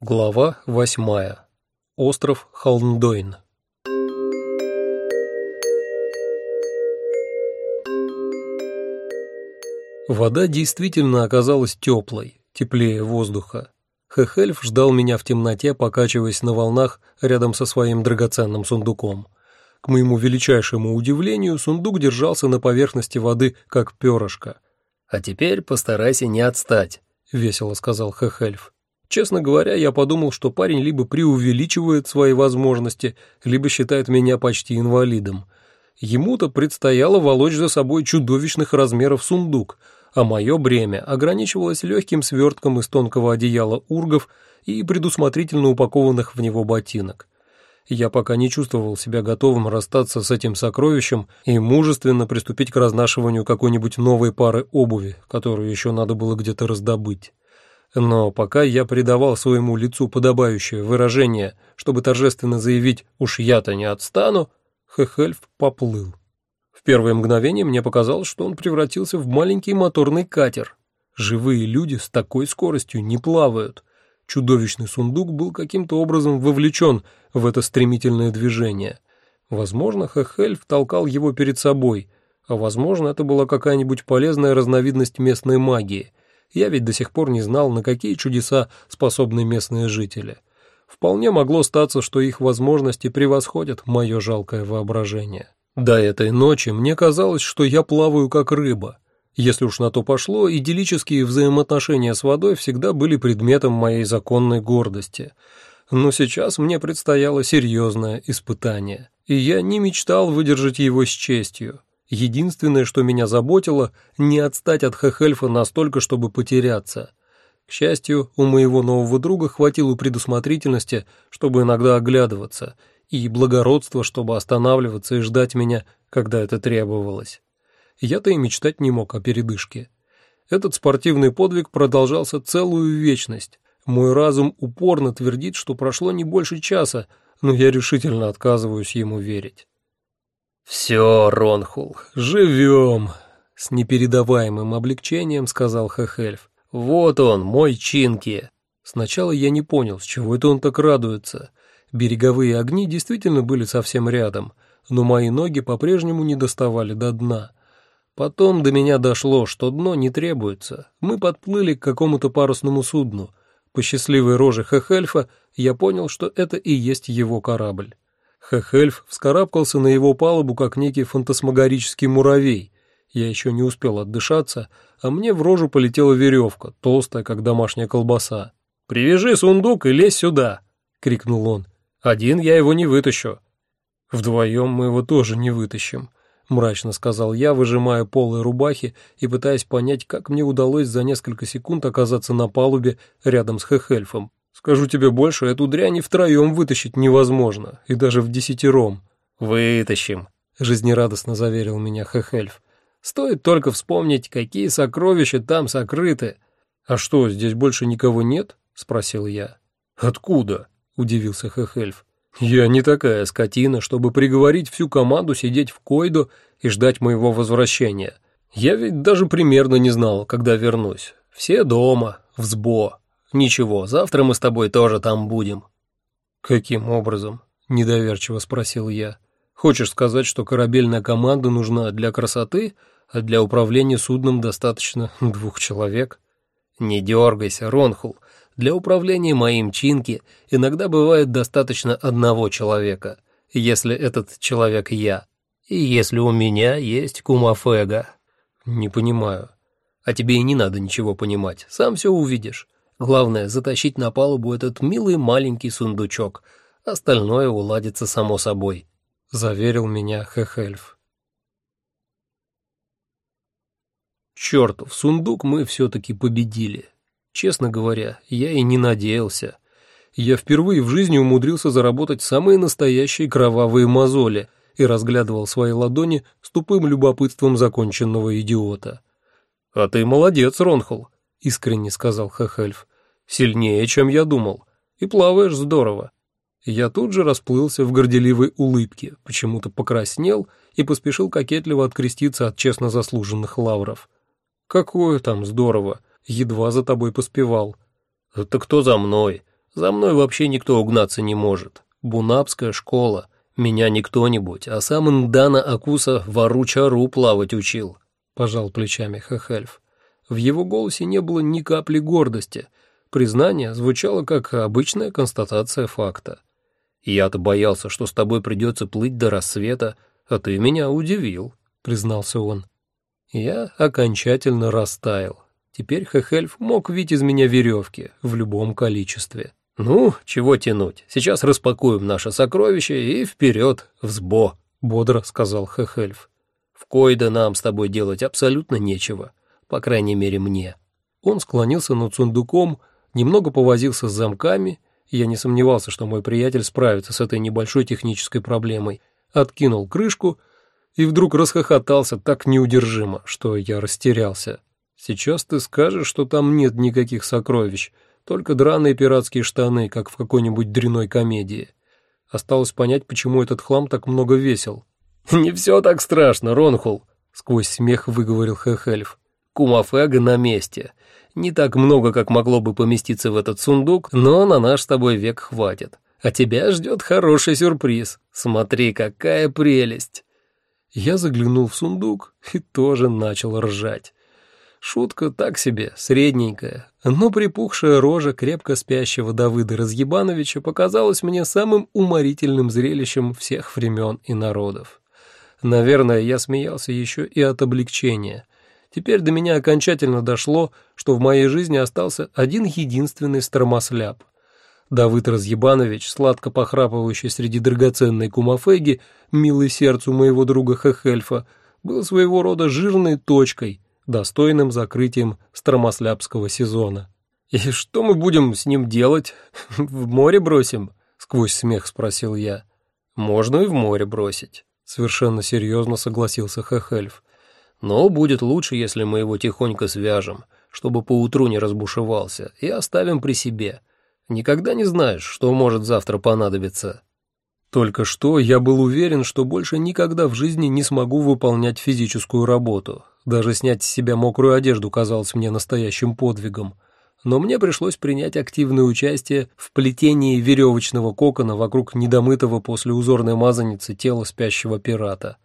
Глава восьмая. Остров Холмдойн. Вода действительно оказалась теплой, теплее воздуха. Хехельф ждал меня в темноте, покачиваясь на волнах рядом со своим драгоценным сундуком. К моему величайшему удивлению, сундук держался на поверхности воды, как перышко. «А теперь постарайся не отстать», — весело сказал Хехельф. Честно говоря, я подумал, что парень либо преувеличивает свои возможности, либо считает меня почти инвалидом. Ему-то предстояло волочь за собой чудовищных размеров сундук, а мое бремя ограничивалось легким свертком из тонкого одеяла ургов и предусмотрительно упакованных в него ботинок. Я пока не чувствовал себя готовым расстаться с этим сокровищем и мужественно приступить к разнашиванию какой-нибудь новой пары обуви, которую еще надо было где-то раздобыть. Но пока я придавал своему лицу подобающее выражение, чтобы торжественно заявить «уж я-то не отстану», Хехельф поплыл. В первое мгновение мне показалось, что он превратился в маленький моторный катер. Живые люди с такой скоростью не плавают. Чудовищный сундук был каким-то образом вовлечен в это стремительное движение. Возможно, Хехельф толкал его перед собой, а возможно, это была какая-нибудь полезная разновидность местной магии — я ведь до сих пор не знал, на какие чудеса способны местные жители. Вполне могло статься, что их возможности превосходят мое жалкое воображение. До этой ночи мне казалось, что я плаваю как рыба. Если уж на то пошло, идиллические взаимоотношения с водой всегда были предметом моей законной гордости. Но сейчас мне предстояло серьезное испытание, и я не мечтал выдержать его с честью. Единственное, что меня заботило, не отстать от Хехельфа настолько, чтобы потеряться. К счастью, у моего нового друга хватило предусмотрительности, чтобы иногда оглядываться, и благородства, чтобы останавливаться и ждать меня, когда это требовалось. Я-то и мечтать не мог о передышке. Этот спортивный подвиг продолжался целую вечность. Мой разум упорно твердит, что прошло не больше часа, но я решительно отказываюсь ему верить. «Все, Ронхул, живем!» — с непередаваемым облегчением сказал Хехельф. «Вот он, мой Чинки!» Сначала я не понял, с чего это он так радуется. Береговые огни действительно были совсем рядом, но мои ноги по-прежнему не доставали до дна. Потом до меня дошло, что дно не требуется. Мы подплыли к какому-то парусному судну. По счастливой роже Хехельфа я понял, что это и есть его корабль. Хехельф вскарабкался на его палубу, как некий фантасмагорический муравей. Я еще не успел отдышаться, а мне в рожу полетела веревка, толстая, как домашняя колбаса. «Привяжи сундук и лезь сюда!» — крикнул он. «Один я его не вытащу». «Вдвоем мы его тоже не вытащим», — мрачно сказал я, выжимая полы рубахи и пытаясь понять, как мне удалось за несколько секунд оказаться на палубе рядом с Хехельфом. Скажу тебе больше, эту дрянь и втроем вытащить невозможно, и даже в десятером. «Вытащим», — жизнерадостно заверил меня Хехельф. «Стоит только вспомнить, какие сокровища там сокрыты». «А что, здесь больше никого нет?» — спросил я. «Откуда?» — удивился Хехельф. «Я не такая скотина, чтобы приговорить всю команду сидеть в койду и ждать моего возвращения. Я ведь даже примерно не знал, когда вернусь. Все дома, в СБО. «Ничего, завтра мы с тобой тоже там будем». «Каким образом?» — недоверчиво спросил я. «Хочешь сказать, что корабельная команда нужна для красоты, а для управления судном достаточно двух человек?» «Не дергайся, Ронхул. Для управления моим Чинки иногда бывает достаточно одного человека, если этот человек я, и если у меня есть кумафега». «Не понимаю». «А тебе и не надо ничего понимать, сам все увидишь». Главное — затащить на палубу этот милый маленький сундучок. Остальное уладится само собой», — заверил меня Хехельф. Черт, в сундук мы все-таки победили. Честно говоря, я и не надеялся. Я впервые в жизни умудрился заработать самые настоящие кровавые мозоли и разглядывал свои ладони с тупым любопытством законченного идиота. «А ты молодец, Ронхол», — искренне сказал Хехельф. Сильнее, чем я думал. И плаваешь здорово. Я тут же расплылся в горделивой улыбке, почему-то покраснел и поспешил кокетливо откреститься от честно заслуженных лавров. «Какое там здорово! Едва за тобой поспевал». «Это кто за мной? За мной вообще никто угнаться не может. Бунапская школа. Меня не кто-нибудь, а сам Индана Акуса вору-чару плавать учил», — пожал плечами Хехельф. В его голосе не было ни капли гордости. Признание звучало как обычная констатация факта. «Я-то боялся, что с тобой придется плыть до рассвета, а ты меня удивил», — признался он. Я окончательно растаял. Теперь Хехельф мог видеть из меня веревки в любом количестве. «Ну, чего тянуть? Сейчас распакуем наше сокровище и вперед, в сбо», — бодро сказал Хехельф. «В Койда нам с тобой делать абсолютно нечего, по крайней мере мне». Он склонился над сундуком, немного повозился с замками, я не сомневался, что мой приятель справится с этой небольшой технической проблемой, откинул крышку и вдруг расхохотался так неудержимо, что я растерялся. «Сейчас ты скажешь, что там нет никаких сокровищ», только драные пиратские штаны, как в какой-нибудь дряной комедии. Осталось понять, почему этот хлам так много весил. «Не все так страшно, Ронхул», — сквозь смех выговорил Хехельф. «Кумафега на месте. Не так много, как могло бы поместиться в этот сундук, но на наш с тобой век хватит. А тебя ждет хороший сюрприз. Смотри, какая прелесть!» Я заглянул в сундук и тоже начал ржать. Шутка так себе, средненькая, но припухшая рожа крепко спящего Давыда Разъебановича показалась мне самым уморительным зрелищем всех времен и народов. Наверное, я смеялся еще и от облегчения. Теперь до меня окончательно дошло, что в моей жизни остался один единственный стромосляп. Давыд Разъебанович, сладко похрапывающий среди драгоценной кумафеги, милый сердцу моего друга Хехельфа, был своего рода жирной точкой — достойным закрытием стромослябского сезона. «И что мы будем с ним делать? В море бросим?» — сквозь смех спросил я. «Можно и в море бросить», — совершенно серьезно согласился Хехельф. «Но будет лучше, если мы его тихонько свяжем, чтобы поутру не разбушевался, и оставим при себе. Никогда не знаешь, что может завтра понадобиться». Только что я был уверен, что больше никогда в жизни не смогу выполнять физическую работу, даже снять с себя мокрую одежду казалось мне настоящим подвигом. Но мне пришлось принять активное участие в плетении веревочного кокона вокруг недомытого после узорной мазаницы тела спящего пирата.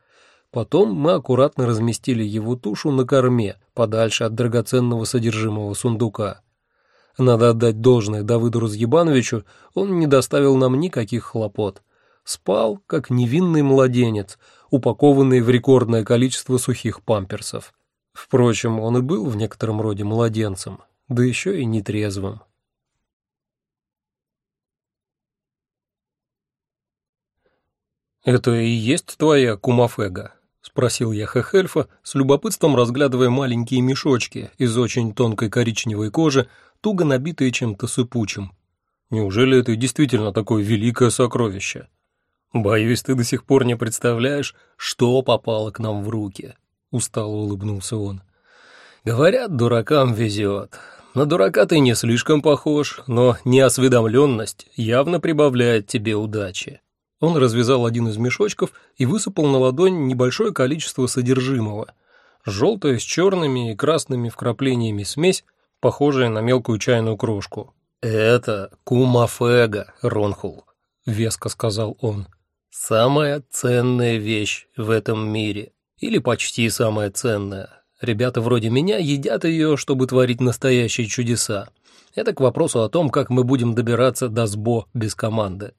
Потом мы аккуратно разместили его тушу на корме, подальше от драгоценного содержимого сундука. Надо отдать должное Давыду Разъебановичу, он не доставил нам никаких хлопот. Спал, как невинный младенец, упакованный в рекордное количество сухих памперсов. Впрочем, он и был в некотором роде младенцем, да еще и нетрезвым. «Это и есть твоя кумафега?» — спросил я Хехельфа, с любопытством разглядывая маленькие мешочки из очень тонкой коричневой кожи, туго набитые чем-то сыпучим. «Неужели это действительно такое великое сокровище?» «Боюсь, ты до сих пор не представляешь, что попало к нам в руки», — устало улыбнулся он. «Говорят, дуракам везет. На дурака ты не слишком похож, но неосведомленность явно прибавляет тебе удачи». Он развязал один из мешочков и высыпал на ладонь небольшое количество содержимого. Желтая с черными и красными вкраплениями смесь, похожая на мелкую чайную крошку. «Это кумафега, Ронхул», — веско сказал он. Самая ценная вещь в этом мире. Или почти самая ценная. Ребята вроде меня едят ее, чтобы творить настоящие чудеса. Это к вопросу о том, как мы будем добираться до СБО без команды.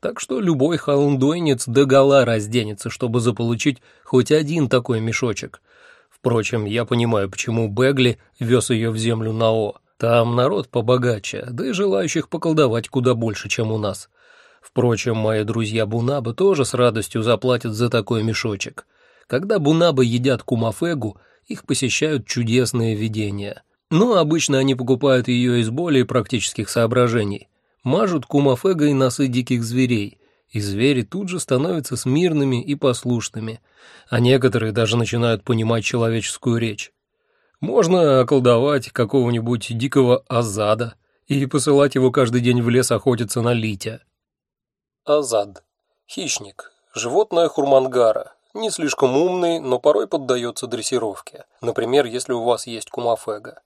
Так что любой холундойнец догола разденется, чтобы заполучить хоть один такой мешочек. Впрочем, я понимаю, почему Бегли вез ее в землю Нао. Там народ побогаче, да и желающих поколдовать куда больше, чем у нас. Впрочем, мои друзья Бунабы тоже с радостью заплатят за такой мешочек. Когда Бунабы едят кумафегу, их посещают чудесные видения. Но обычно они покупают ее из более практических соображений. Мажут кумафегой носы диких зверей, и звери тут же становятся смирными и послушными, а некоторые даже начинают понимать человеческую речь. Можно околдовать какого-нибудь дикого азада и посылать его каждый день в лес охотиться на литя. Азад. Хищник. Животное хурмангара. Не слишком умный, но порой поддается дрессировке. Например, если у вас есть кумафега.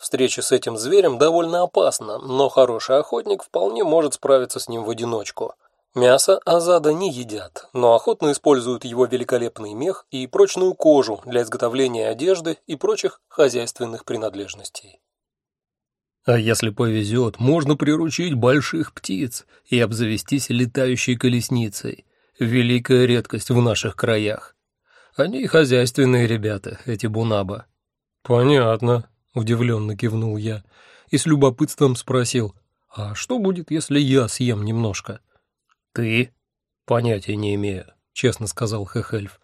Встреча с этим зверем довольно опасна, но хороший охотник вполне может справиться с ним в одиночку. Мясо азада не едят, но охотно используют его великолепный мех и прочную кожу для изготовления одежды и прочих хозяйственных принадлежностей. А если повезет, можно приручить больших птиц и обзавестись летающей колесницей. Великая редкость в наших краях. Они хозяйственные ребята, эти бунаба. Понятно, удивленно кивнул я и с любопытством спросил, а что будет, если я съем немножко? Ты? Понятия не имею, честно сказал Хехельф.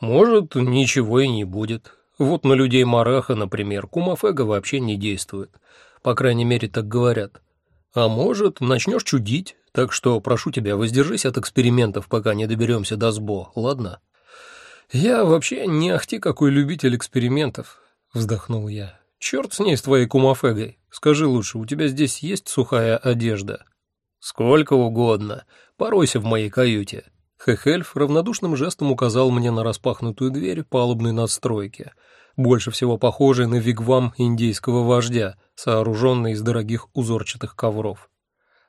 Может, ничего и не будет. Вот на людей Мараха, например, кумафега вообще не действует. По крайней мере, так говорят. А может, начнешь чудить, так что прошу тебя, воздержись от экспериментов, пока не доберемся до СБО, ладно? Я вообще не ахти какой любитель экспериментов, вздохнул я. Черт с ней, с твоей кумафегой. Скажи лучше, у тебя здесь есть сухая одежда? Сколько угодно. Поройся в моей каюте. Хехельф равнодушным жестом указал мне на распахнутую дверь палубной надстройки, больше всего похожей на вигвам индейского вождя, сооруженный из дорогих узорчатых ковров.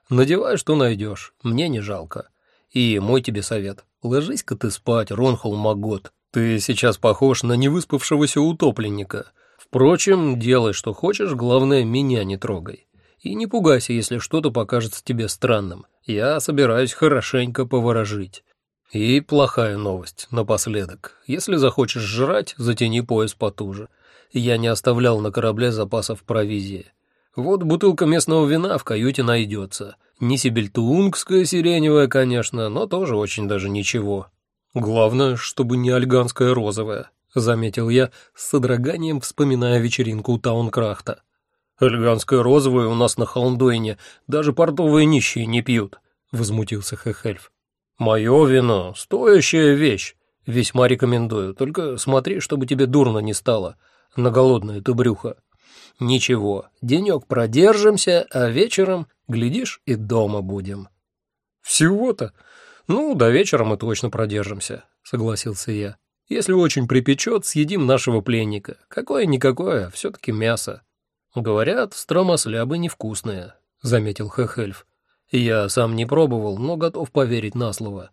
«Надевай, что найдешь, мне не жалко. И мой тебе совет, ложись-ка ты спать, Ронхол Магот. Ты сейчас похож на невыспавшегося утопленника. Впрочем, делай, что хочешь, главное, меня не трогай. И не пугайся, если что-то покажется тебе странным. Я собираюсь хорошенько поворожить». И плохая новость напоследок. Если захочешь жрать, затяни пояс потуже я не оставлял на корабле запасов провизии. Вот бутылка местного вина в каюте найдется. Не сибельтуунгская сиреневая, конечно, но тоже очень даже ничего. Главное, чтобы не альганская розовая, заметил я с содроганием, вспоминая вечеринку у Таункрахта. Альганская розовая у нас на Холмдойне даже портовые нищие не пьют, возмутился Хехельф. Мое вино — стоящая вещь. Весьма рекомендую, только смотри, чтобы тебе дурно не стало на голодное ты брюхо. Ничего, денек продержимся, а вечером, глядишь, и дома будем. Всего-то? Ну, до вечера мы точно продержимся, согласился я. Если очень припечет, съедим нашего пленника. Какое-никакое, все-таки мясо. Говорят, стромослябы невкусные, заметил Хехельф. Я сам не пробовал, но готов поверить на слово.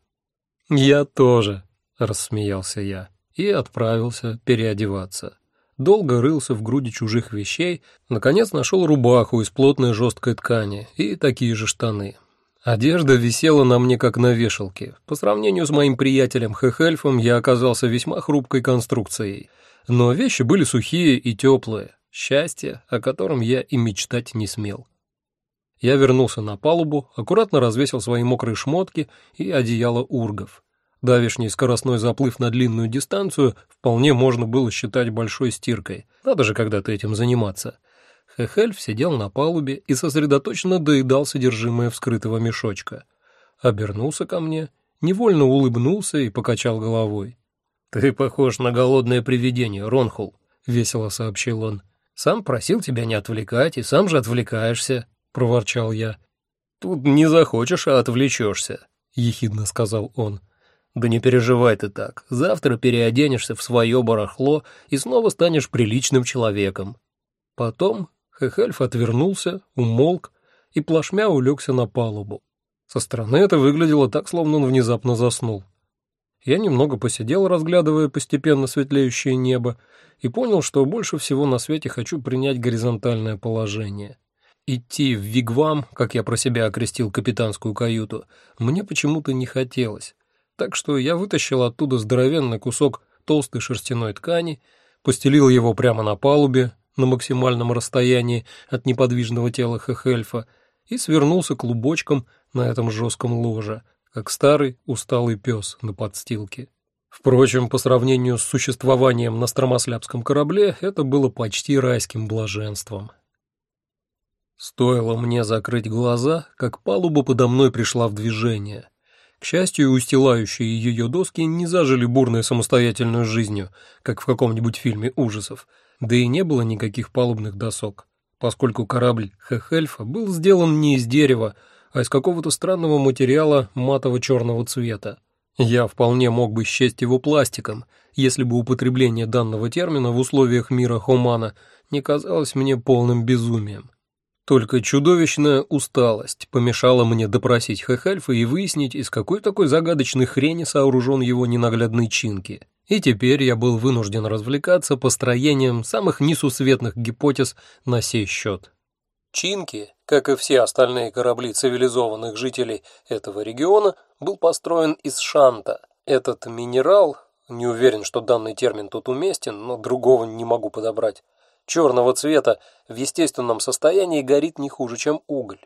Я тоже, рассмеялся я и отправился переодеваться долго рылся в груди чужих вещей, наконец нашел рубаху из плотной жесткой ткани и такие же штаны. Одежда висела на мне как на вешалке. По сравнению с моим приятелем Хехельфом я оказался весьма хрупкой конструкцией. Но вещи были сухие и теплые, счастье, о котором я и мечтать не смел. Я вернулся на палубу, аккуратно развесил свои мокрые шмотки и одеяло ургов. Давишний скоростной заплыв на длинную дистанцию вполне можно было считать большой стиркой. Надо же когда-то этим заниматься. Хехельф сидел на палубе и сосредоточенно доедал содержимое вскрытого мешочка. Обернулся ко мне, невольно улыбнулся и покачал головой. «Ты похож на голодное привидение, Ронхул», — весело сообщил он. «Сам просил тебя не отвлекать, и сам же отвлекаешься», — проворчал я. «Тут не захочешь, а отвлечешься», — ехидно сказал он. Да не переживай ты так. Завтра переоденешься в свое барахло и снова станешь приличным человеком. Потом Хехельф отвернулся, умолк и плашмя улегся на палубу. Со стороны это выглядело так, словно он внезапно заснул. Я немного посидел, разглядывая постепенно светлеющее небо, и понял, что больше всего на свете хочу принять горизонтальное положение. Идти в вигвам, как я про себя окрестил капитанскую каюту, мне почему-то не хотелось так что я вытащил оттуда здоровенный кусок толстой шерстяной ткани, постелил его прямо на палубе на максимальном расстоянии от неподвижного тела Хехельфа и свернулся клубочком на этом жестком ложе, как старый усталый пес на подстилке. Впрочем, по сравнению с существованием на стромослябском корабле, это было почти райским блаженством. Стоило мне закрыть глаза, как палуба подо мной пришла в движение. К счастью, устилающие ее доски не зажили бурной самостоятельной жизнью, как в каком-нибудь фильме ужасов, да и не было никаких палубных досок, поскольку корабль Хехельфа был сделан не из дерева, а из какого-то странного материала матово-черного цвета. Я вполне мог бы счесть его пластиком, если бы употребление данного термина в условиях мира Хумана не казалось мне полным безумием. Только чудовищная усталость помешала мне допросить Хехельфа и выяснить, из какой такой загадочной хрени сооружен его ненаглядный Чинки. И теперь я был вынужден развлекаться построением самых несусветных гипотез на сей счет. Чинки, как и все остальные корабли цивилизованных жителей этого региона, был построен из шанта. Этот минерал, не уверен, что данный термин тут уместен, но другого не могу подобрать, черного цвета в естественном состоянии горит не хуже, чем уголь.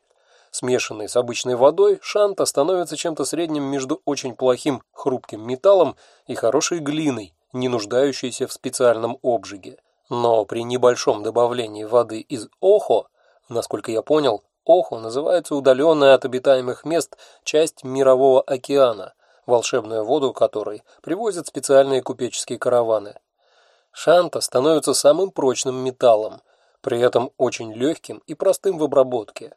Смешанный с обычной водой, шанта становится чем-то средним между очень плохим хрупким металлом и хорошей глиной, не нуждающейся в специальном обжиге. Но при небольшом добавлении воды из охо, насколько я понял, охо называется удаленная от обитаемых мест часть мирового океана, волшебную воду которой привозят специальные купеческие караваны. Шанта становится самым прочным металлом, при этом очень легким и простым в обработке.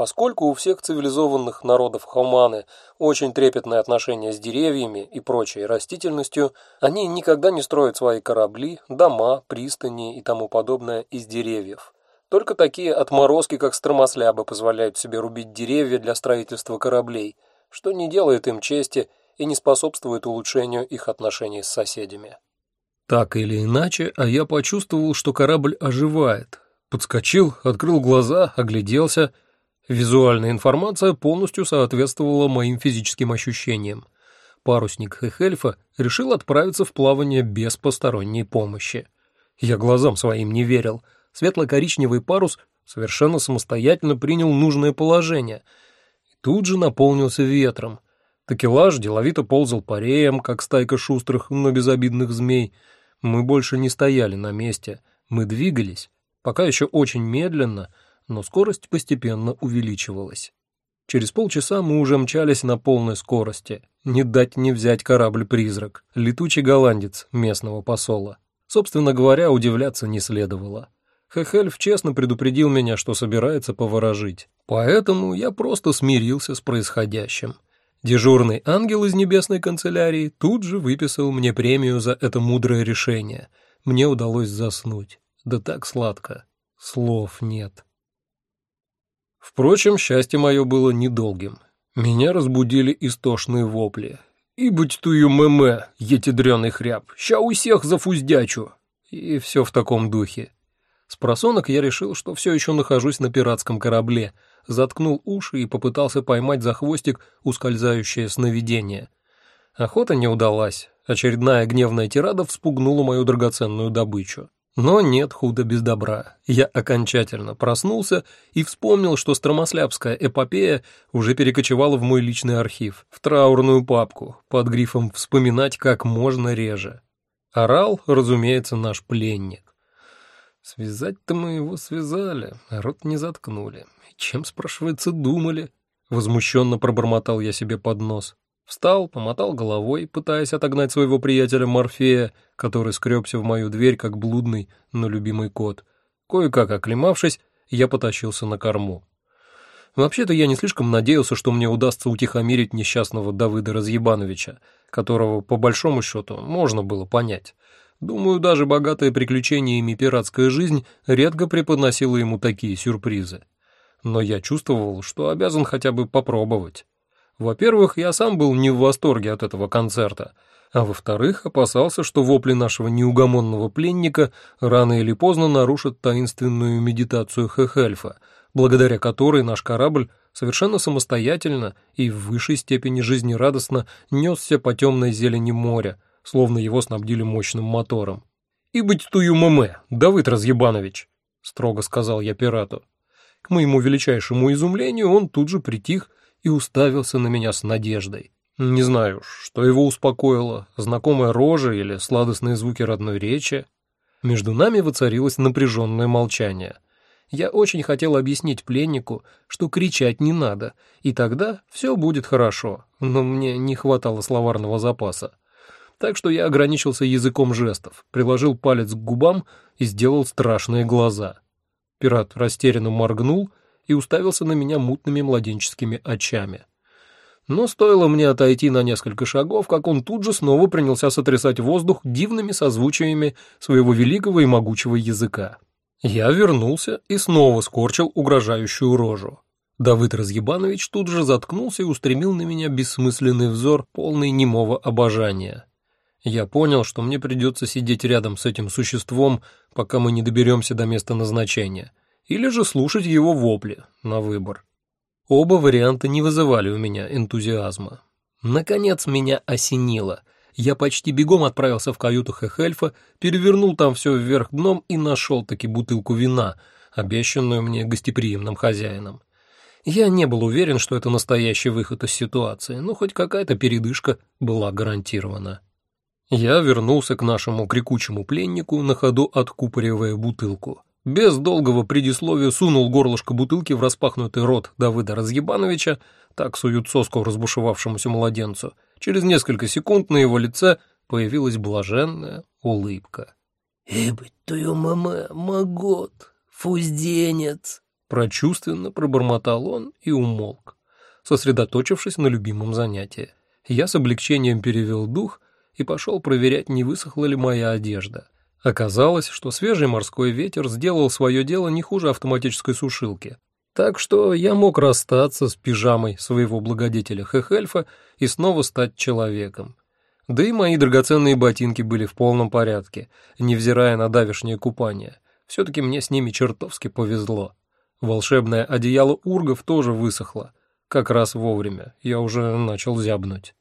Поскольку у всех цивилизованных народов Хауманы очень трепетное отношение с деревьями и прочей растительностью, они никогда не строят свои корабли, дома, пристани и тому подобное из деревьев. Только такие отморозки, как стромослябы, позволяют себе рубить деревья для строительства кораблей, что не делает им чести и не способствует улучшению их отношений с соседями. Так или иначе, а я почувствовал, что корабль оживает. Подскочил, открыл глаза, огляделся. Визуальная информация полностью соответствовала моим физическим ощущениям. Парусник Хехельфа решил отправиться в плавание без посторонней помощи. Я глазам своим не верил. Светло-коричневый парус совершенно самостоятельно принял нужное положение. Тут же наполнился ветром. Такелаж деловито ползал по реям, как стайка шустрых, но безобидных змей — мы больше не стояли на месте, мы двигались, пока еще очень медленно, но скорость постепенно увеличивалась. Через полчаса мы уже мчались на полной скорости. Не дать не взять корабль-призрак, летучий голландец местного посола. Собственно говоря, удивляться не следовало. Хехельф честно предупредил меня, что собирается поворожить. Поэтому я просто смирился с происходящим. Дежурный ангел из небесной канцелярии тут же выписал мне премию за это мудрое решение. Мне удалось заснуть. Да так сладко. Слов нет. Впрочем, счастье мое было недолгим. Меня разбудили истошные вопли. «И быть тую мэмэ, етедрёный хряб, ща у всех зафуздячу!» И все в таком духе. С просонок я решил, что все еще нахожусь на пиратском корабле — заткнул уши и попытался поймать за хвостик ускользающее сновидение. Охота не удалась. Очередная гневная тирада вспугнула мою драгоценную добычу. Но нет худа без добра. Я окончательно проснулся и вспомнил, что стромослябская эпопея уже перекочевала в мой личный архив, в траурную папку, под грифом «Вспоминать как можно реже». Орал, разумеется, наш пленник. Связать-то мы его связали, рот не заткнули. Чем, спрашивается, думали? Возмущенно пробормотал я себе под нос. Встал, помотал головой, пытаясь отогнать своего приятеля Морфея, который скребся в мою дверь, как блудный, но любимый кот. Кое-как оклемавшись, я потащился на корму. Вообще-то я не слишком надеялся, что мне удастся утихомирить несчастного Давыда Разъебановича, которого, по большому счету, можно было понять. Думаю, даже богатая приключениями пиратская жизнь редко преподносила ему такие сюрпризы но я чувствовал, что обязан хотя бы попробовать. Во-первых, я сам был не в восторге от этого концерта, а во-вторых, опасался, что вопли нашего неугомонного пленника рано или поздно нарушат таинственную медитацию Хехельфа, благодаря которой наш корабль совершенно самостоятельно и в высшей степени жизнерадостно несся по темной зелени моря, словно его снабдили мощным мотором. «И быть тую мэмэ, Давыд Разъебанович», — строго сказал я пирату. К моему величайшему изумлению он тут же притих и уставился на меня с надеждой. Не знаю, что его успокоило, знакомая рожа или сладостные звуки родной речи. Между нами воцарилось напряженное молчание. Я очень хотел объяснить пленнику, что кричать не надо, и тогда все будет хорошо, но мне не хватало словарного запаса. Так что я ограничился языком жестов, приложил палец к губам и сделал страшные глаза — Пират растерянно моргнул и уставился на меня мутными младенческими очами. Но стоило мне отойти на несколько шагов, как он тут же снова принялся сотрясать воздух дивными созвучиями своего великого и могучего языка. Я вернулся и снова скорчил угрожающую рожу. Давыд Разъебанович тут же заткнулся и устремил на меня бессмысленный взор, полный немого обожания. Я понял, что мне придется сидеть рядом с этим существом, пока мы не доберемся до места назначения, или же слушать его вопли на выбор. Оба варианта не вызывали у меня энтузиазма. Наконец меня осенило. Я почти бегом отправился в каюту Хехельфа, перевернул там все вверх дном и нашел таки бутылку вина, обещанную мне гостеприимным хозяином. Я не был уверен, что это настоящий выход из ситуации, но хоть какая-то передышка была гарантирована. Я вернулся к нашему крикучему пленнику, на ходу откупоривая бутылку. Без долгого предисловия сунул горлышко бутылки в распахнутый рот Давыда Разъебановича, так суют соску разбушевавшемуся младенцу. Через несколько секунд на его лице появилась блаженная улыбка. «Ебать твою мама, магот, фузденец!» Прочувственно пробормотал он и умолк, сосредоточившись на любимом занятии. Я с облегчением перевел дух и пошел проверять, не высохла ли моя одежда. Оказалось, что свежий морской ветер сделал свое дело не хуже автоматической сушилки. Так что я мог расстаться с пижамой своего благодетеля Хехельфа и снова стать человеком. Да и мои драгоценные ботинки были в полном порядке, невзирая на давешнее купание. Все-таки мне с ними чертовски повезло. Волшебное одеяло ургов тоже высохло. Как раз вовремя, я уже начал зябнуть.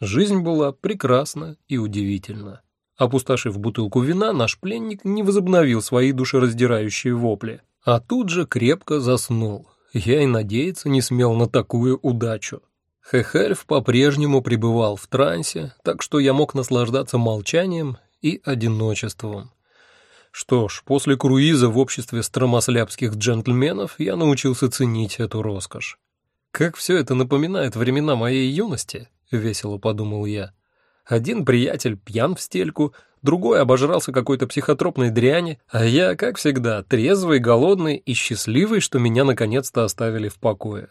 Жизнь была прекрасна и удивительна. Опустошив бутылку вина, наш пленник не возобновил свои душераздирающие вопли, а тут же крепко заснул. Я и надеяться не смел на такую удачу. Хехельф по-прежнему пребывал в трансе, так что я мог наслаждаться молчанием и одиночеством. Что ж, после круиза в обществе стромослябских джентльменов я научился ценить эту роскошь. «Как все это напоминает времена моей юности», — весело подумал я. Один приятель пьян в стельку, другой обожрался какой-то психотропной дряни, а я, как всегда, трезвый, голодный и счастливый, что меня наконец-то оставили в покое.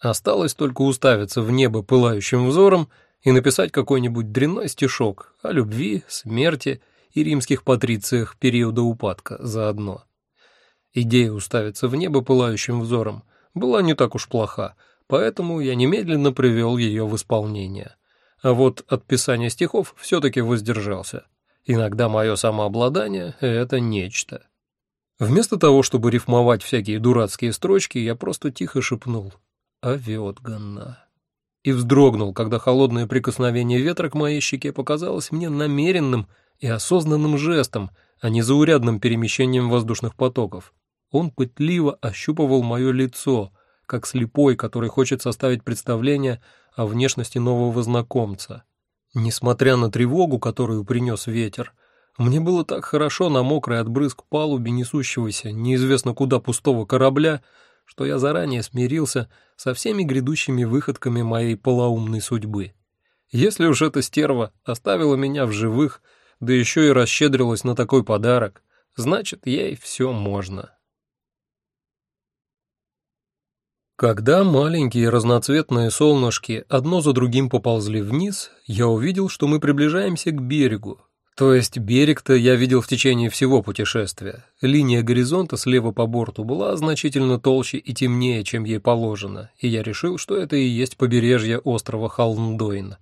Осталось только уставиться в небо пылающим взором и написать какой-нибудь дрянной стишок о любви, смерти и римских патрициях периода упадка заодно. Идея уставиться в небо пылающим взором была не так уж плоха, поэтому я немедленно привел ее в исполнение а вот от писания стихов все-таки воздержался. Иногда мое самообладание — это нечто. Вместо того, чтобы рифмовать всякие дурацкие строчки, я просто тихо шепнул «Авиотганна» и вздрогнул, когда холодное прикосновение ветра к моей щеке показалось мне намеренным и осознанным жестом, а не заурядным перемещением воздушных потоков. Он пытливо ощупывал мое лицо, как слепой, который хочет составить представление о внешности нового знакомца. Несмотря на тревогу, которую принес ветер, мне было так хорошо на мокрой от брызг палубе несущегося неизвестно куда пустого корабля, что я заранее смирился со всеми грядущими выходками моей полоумной судьбы. Если уж эта стерва оставила меня в живых, да еще и расщедрилась на такой подарок, значит, ей все можно. Когда маленькие разноцветные солнышки одно за другим поползли вниз, я увидел, что мы приближаемся к берегу. То есть берег-то я видел в течение всего путешествия. Линия горизонта слева по борту была значительно толще и темнее, чем ей положено, и я решил, что это и есть побережье острова Халндойн.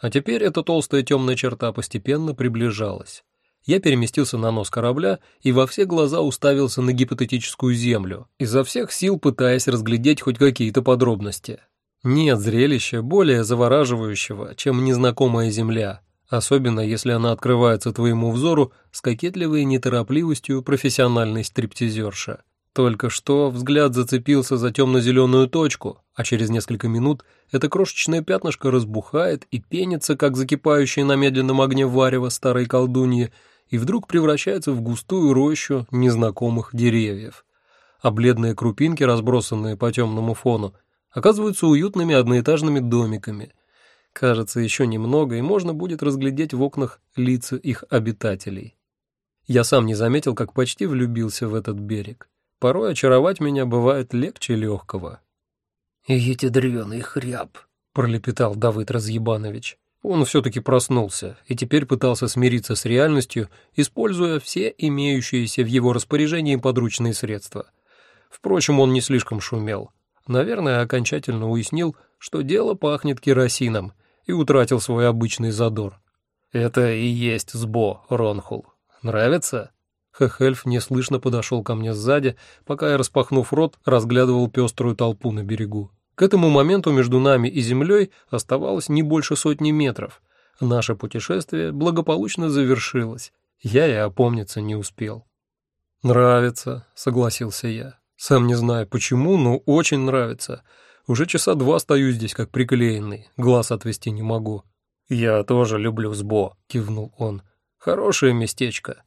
А теперь эта толстая темная черта постепенно приближалась. Я переместился на нос корабля и во все глаза уставился на гипотетическую землю, изо всех сил пытаясь разглядеть хоть какие-то подробности. Нет зрелища более завораживающего, чем незнакомая земля, особенно если она открывается твоему взору с кокетливой неторопливостью профессиональной стриптизерши. Только что взгляд зацепился за темно-зеленую точку, а через несколько минут это крошечное пятнышко разбухает и пенится, как закипающее на медленном огне варево старой колдуньи, и вдруг превращается в густую рощу незнакомых деревьев. А бледные крупинки, разбросанные по темному фону, оказываются уютными одноэтажными домиками. Кажется, еще немного, и можно будет разглядеть в окнах лица их обитателей. Я сам не заметил, как почти влюбился в этот берег. Порой очаровать меня бывает легче легкого. «Ядрёный хряб», — пролепетал Давыд Разъебанович. Он все-таки проснулся и теперь пытался смириться с реальностью, используя все имеющиеся в его распоряжении подручные средства. Впрочем, он не слишком шумел. Наверное, окончательно уяснил, что дело пахнет керосином, и утратил свой обычный задор. «Это и есть сбо, Ронхул. Нравится?» Хехельф неслышно подошел ко мне сзади, пока я, распахнув рот, разглядывал пеструю толпу на берегу. К этому моменту между нами и землей оставалось не больше сотни метров. Наше путешествие благополучно завершилось. Я и опомниться не успел. «Нравится», — согласился я. «Сам не знаю почему, но очень нравится. Уже часа два стою здесь, как приклеенный, глаз отвести не могу». «Я тоже люблю СБО», — кивнул он. «Хорошее местечко».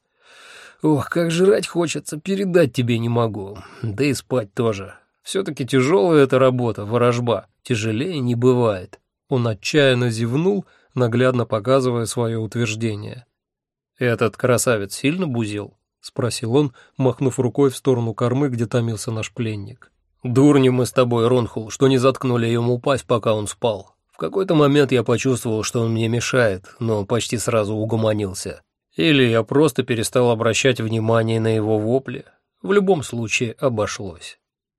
«Ох, как жрать хочется, передать тебе не могу. Да и спать тоже. Все-таки тяжелая эта работа, ворожба, тяжелее не бывает. Он отчаянно зевнул, наглядно показывая свое утверждение. «Этот красавец сильно бузил?» — спросил он, махнув рукой в сторону кормы, где томился наш пленник. «Дурни мы с тобой, Ронхул, что не заткнули ему пасть, пока он спал. В какой-то момент я почувствовал, что он мне мешает, но почти сразу угомонился. Или я просто перестал обращать внимание на его вопли. В любом случае обошлось».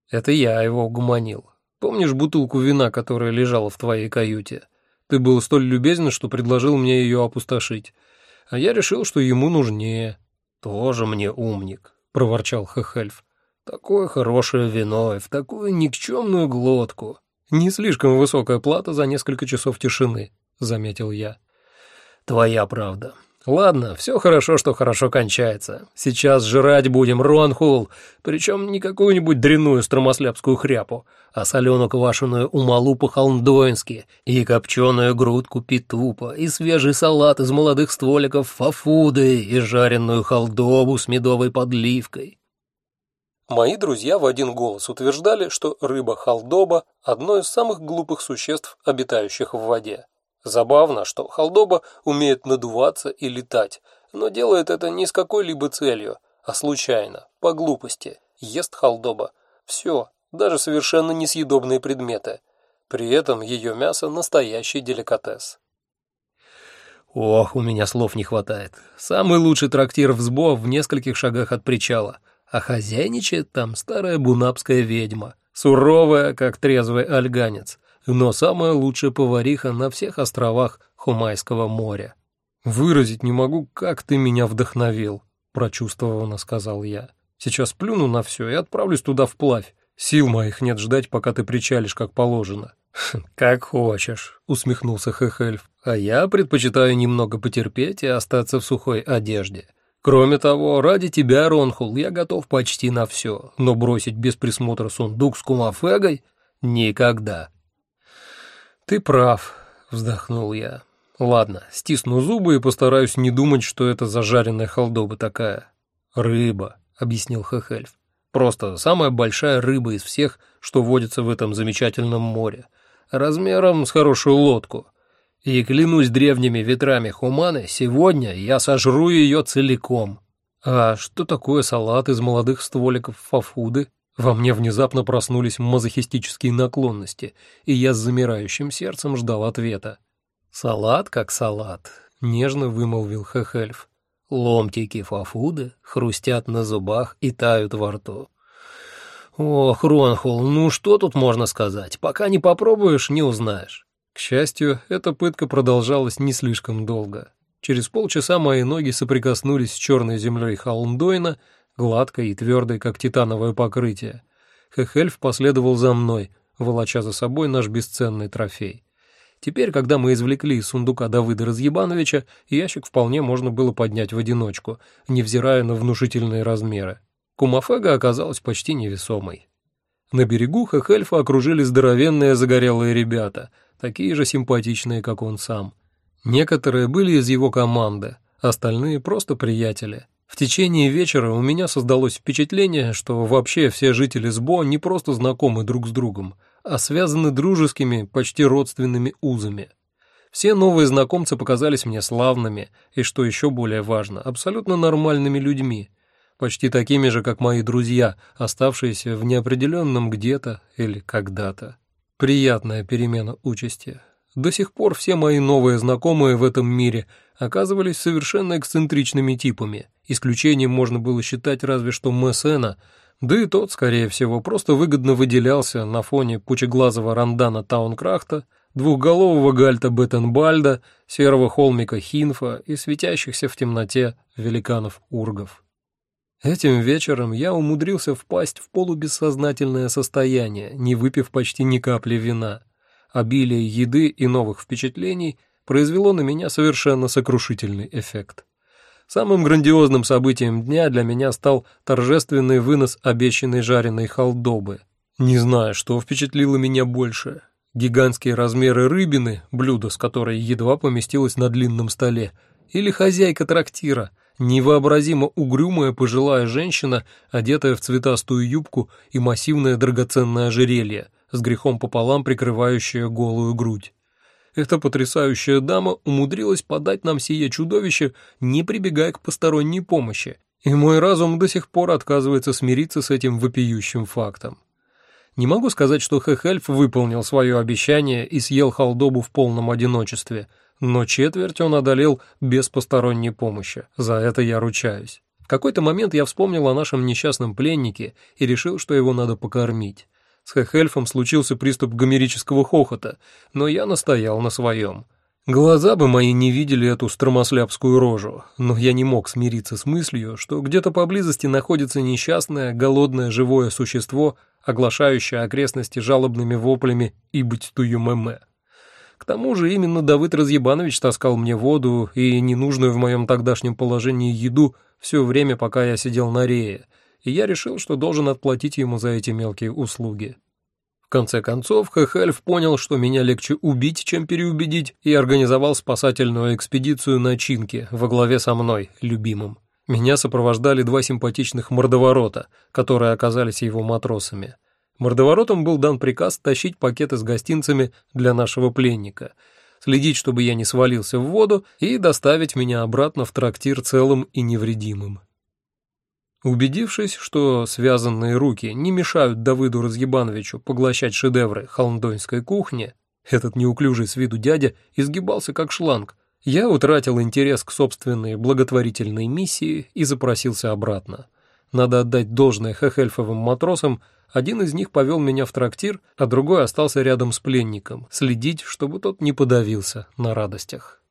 Это я его угомонил. Помнишь бутылку вина, которая лежала в твоей каюте? Ты был столь любезен, что предложил мне ее опустошить. А я решил, что ему нужнее. Тоже мне умник, проворчал Хехельф. Такое хорошее вино и в такую никчемную глотку. Не слишком высокая плата за несколько часов тишины, заметил я. Твоя правда. Ладно, все хорошо, что хорошо кончается. Сейчас жрать будем ронхул, причем не какую-нибудь дрянную стромослябскую хряпу, а соленую квашеную умалу по-холмдоински, и копченую грудку петупа, и свежий салат из молодых стволиков фафуды, и жареную халдобу с медовой подливкой. Мои друзья в один голос утверждали, что рыба-халдоба – одно из самых глупых существ, обитающих в воде. Забавно, что Халдоба умеет надуваться и летать, но делает это не с какой-либо целью, а случайно, по глупости. Ест Халдоба все, даже совершенно несъедобные предметы. При этом ее мясо настоящий деликатес. Ох, у меня слов не хватает. Самый лучший трактир в Сбо в нескольких шагах от причала, а хозяйничает там старая бунапская ведьма, суровая, как трезвый альганец но самая лучшая повариха на всех островах Хумайского моря. «Выразить не могу, как ты меня вдохновил», — прочувствованно сказал я. «Сейчас плюну на все и отправлюсь туда вплавь. Сил моих нет ждать, пока ты причалишь, как положено». «Как хочешь», — усмехнулся Хехельф. «А я предпочитаю немного потерпеть и остаться в сухой одежде. Кроме того, ради тебя, Ронхул, я готов почти на все, но бросить без присмотра сундук с кумафегой — никогда». «Ты прав», — вздохнул я. «Ладно, стисну зубы и постараюсь не думать, что это зажаренная халдоба такая». «Рыба», — объяснил Хехельф. «Просто самая большая рыба из всех, что водится в этом замечательном море. Размером с хорошую лодку. И клянусь древними ветрами Хуманы, сегодня я сожру ее целиком». «А что такое салат из молодых стволиков фафуды?» Во мне внезапно проснулись мазохистические наклонности, и я с замирающим сердцем ждал ответа. «Салат как салат», — нежно вымолвил Хехельф. «Ломтики фафуды хрустят на зубах и тают во рту». «Ох, Ронхол, ну что тут можно сказать? Пока не попробуешь, не узнаешь». К счастью, эта пытка продолжалась не слишком долго. Через полчаса мои ноги соприкоснулись с черной землей Холмдойна, гладкой и твердой, как титановое покрытие. Хехельф последовал за мной, волоча за собой наш бесценный трофей. Теперь, когда мы извлекли из сундука Давыда Разъебановича, ящик вполне можно было поднять в одиночку, невзирая на внушительные размеры. Кумафега оказалась почти невесомой. На берегу Хехельфа окружили здоровенные загорелые ребята, такие же симпатичные, как он сам. Некоторые были из его команды, остальные просто приятели. В течение вечера у меня создалось впечатление, что вообще все жители СБО не просто знакомы друг с другом, а связаны дружескими, почти родственными узами. Все новые знакомцы показались мне славными и, что еще более важно, абсолютно нормальными людьми, почти такими же, как мои друзья, оставшиеся в неопределенном где-то или когда-то. Приятная перемена участи. До сих пор все мои новые знакомые в этом мире оказывались совершенно эксцентричными типами. Исключением можно было считать разве что Мессена, да и тот, скорее всего, просто выгодно выделялся на фоне пучеглазого рандана Таункрахта, двухголового гальта Беттенбальда, серого холмика Хинфа и светящихся в темноте великанов-ургов. Этим вечером я умудрился впасть в полубессознательное состояние, не выпив почти ни капли вина. Обилие еды и новых впечатлений произвело на меня совершенно сокрушительный эффект. Самым грандиозным событием дня для меня стал торжественный вынос обещанной жареной халдобы. Не знаю, что впечатлило меня больше. Гигантские размеры рыбины, блюдо с которой едва поместилось на длинном столе, или хозяйка трактира, невообразимо угрюмая пожилая женщина, одетая в цветастую юбку и массивное драгоценное ожерелье, с грехом пополам прикрывающее голую грудь эта потрясающая дама умудрилась подать нам сие чудовище, не прибегая к посторонней помощи, и мой разум до сих пор отказывается смириться с этим вопиющим фактом. Не могу сказать, что Хехельф выполнил свое обещание и съел халдобу в полном одиночестве, но четверть он одолел без посторонней помощи, за это я ручаюсь. В какой-то момент я вспомнил о нашем несчастном пленнике и решил, что его надо покормить. С Хехельфом случился приступ гомерического хохота, но я настоял на своем. Глаза бы мои не видели эту стромослябскую рожу, но я не мог смириться с мыслью, что где-то поблизости находится несчастное, голодное живое существо, оглашающее окрестности жалобными воплями и быть тую мэмэ. К тому же именно Давыд Разъебанович таскал мне воду и ненужную в моем тогдашнем положении еду все время, пока я сидел на рее, и я решил, что должен отплатить ему за эти мелкие услуги. В конце концов, Хехельф понял, что меня легче убить, чем переубедить, и организовал спасательную экспедицию на Чинке во главе со мной, любимым. Меня сопровождали два симпатичных мордоворота, которые оказались его матросами. Мордоворотам был дан приказ тащить пакеты с гостинцами для нашего пленника, следить, чтобы я не свалился в воду, и доставить меня обратно в трактир целым и невредимым. Убедившись, что связанные руки не мешают Давыду Разъебановичу поглощать шедевры холмдонской кухни, этот неуклюжий с виду дядя изгибался как шланг, я утратил интерес к собственной благотворительной миссии и запросился обратно. Надо отдать должное хехельфовым матросам, один из них повел меня в трактир, а другой остался рядом с пленником, следить, чтобы тот не подавился на радостях.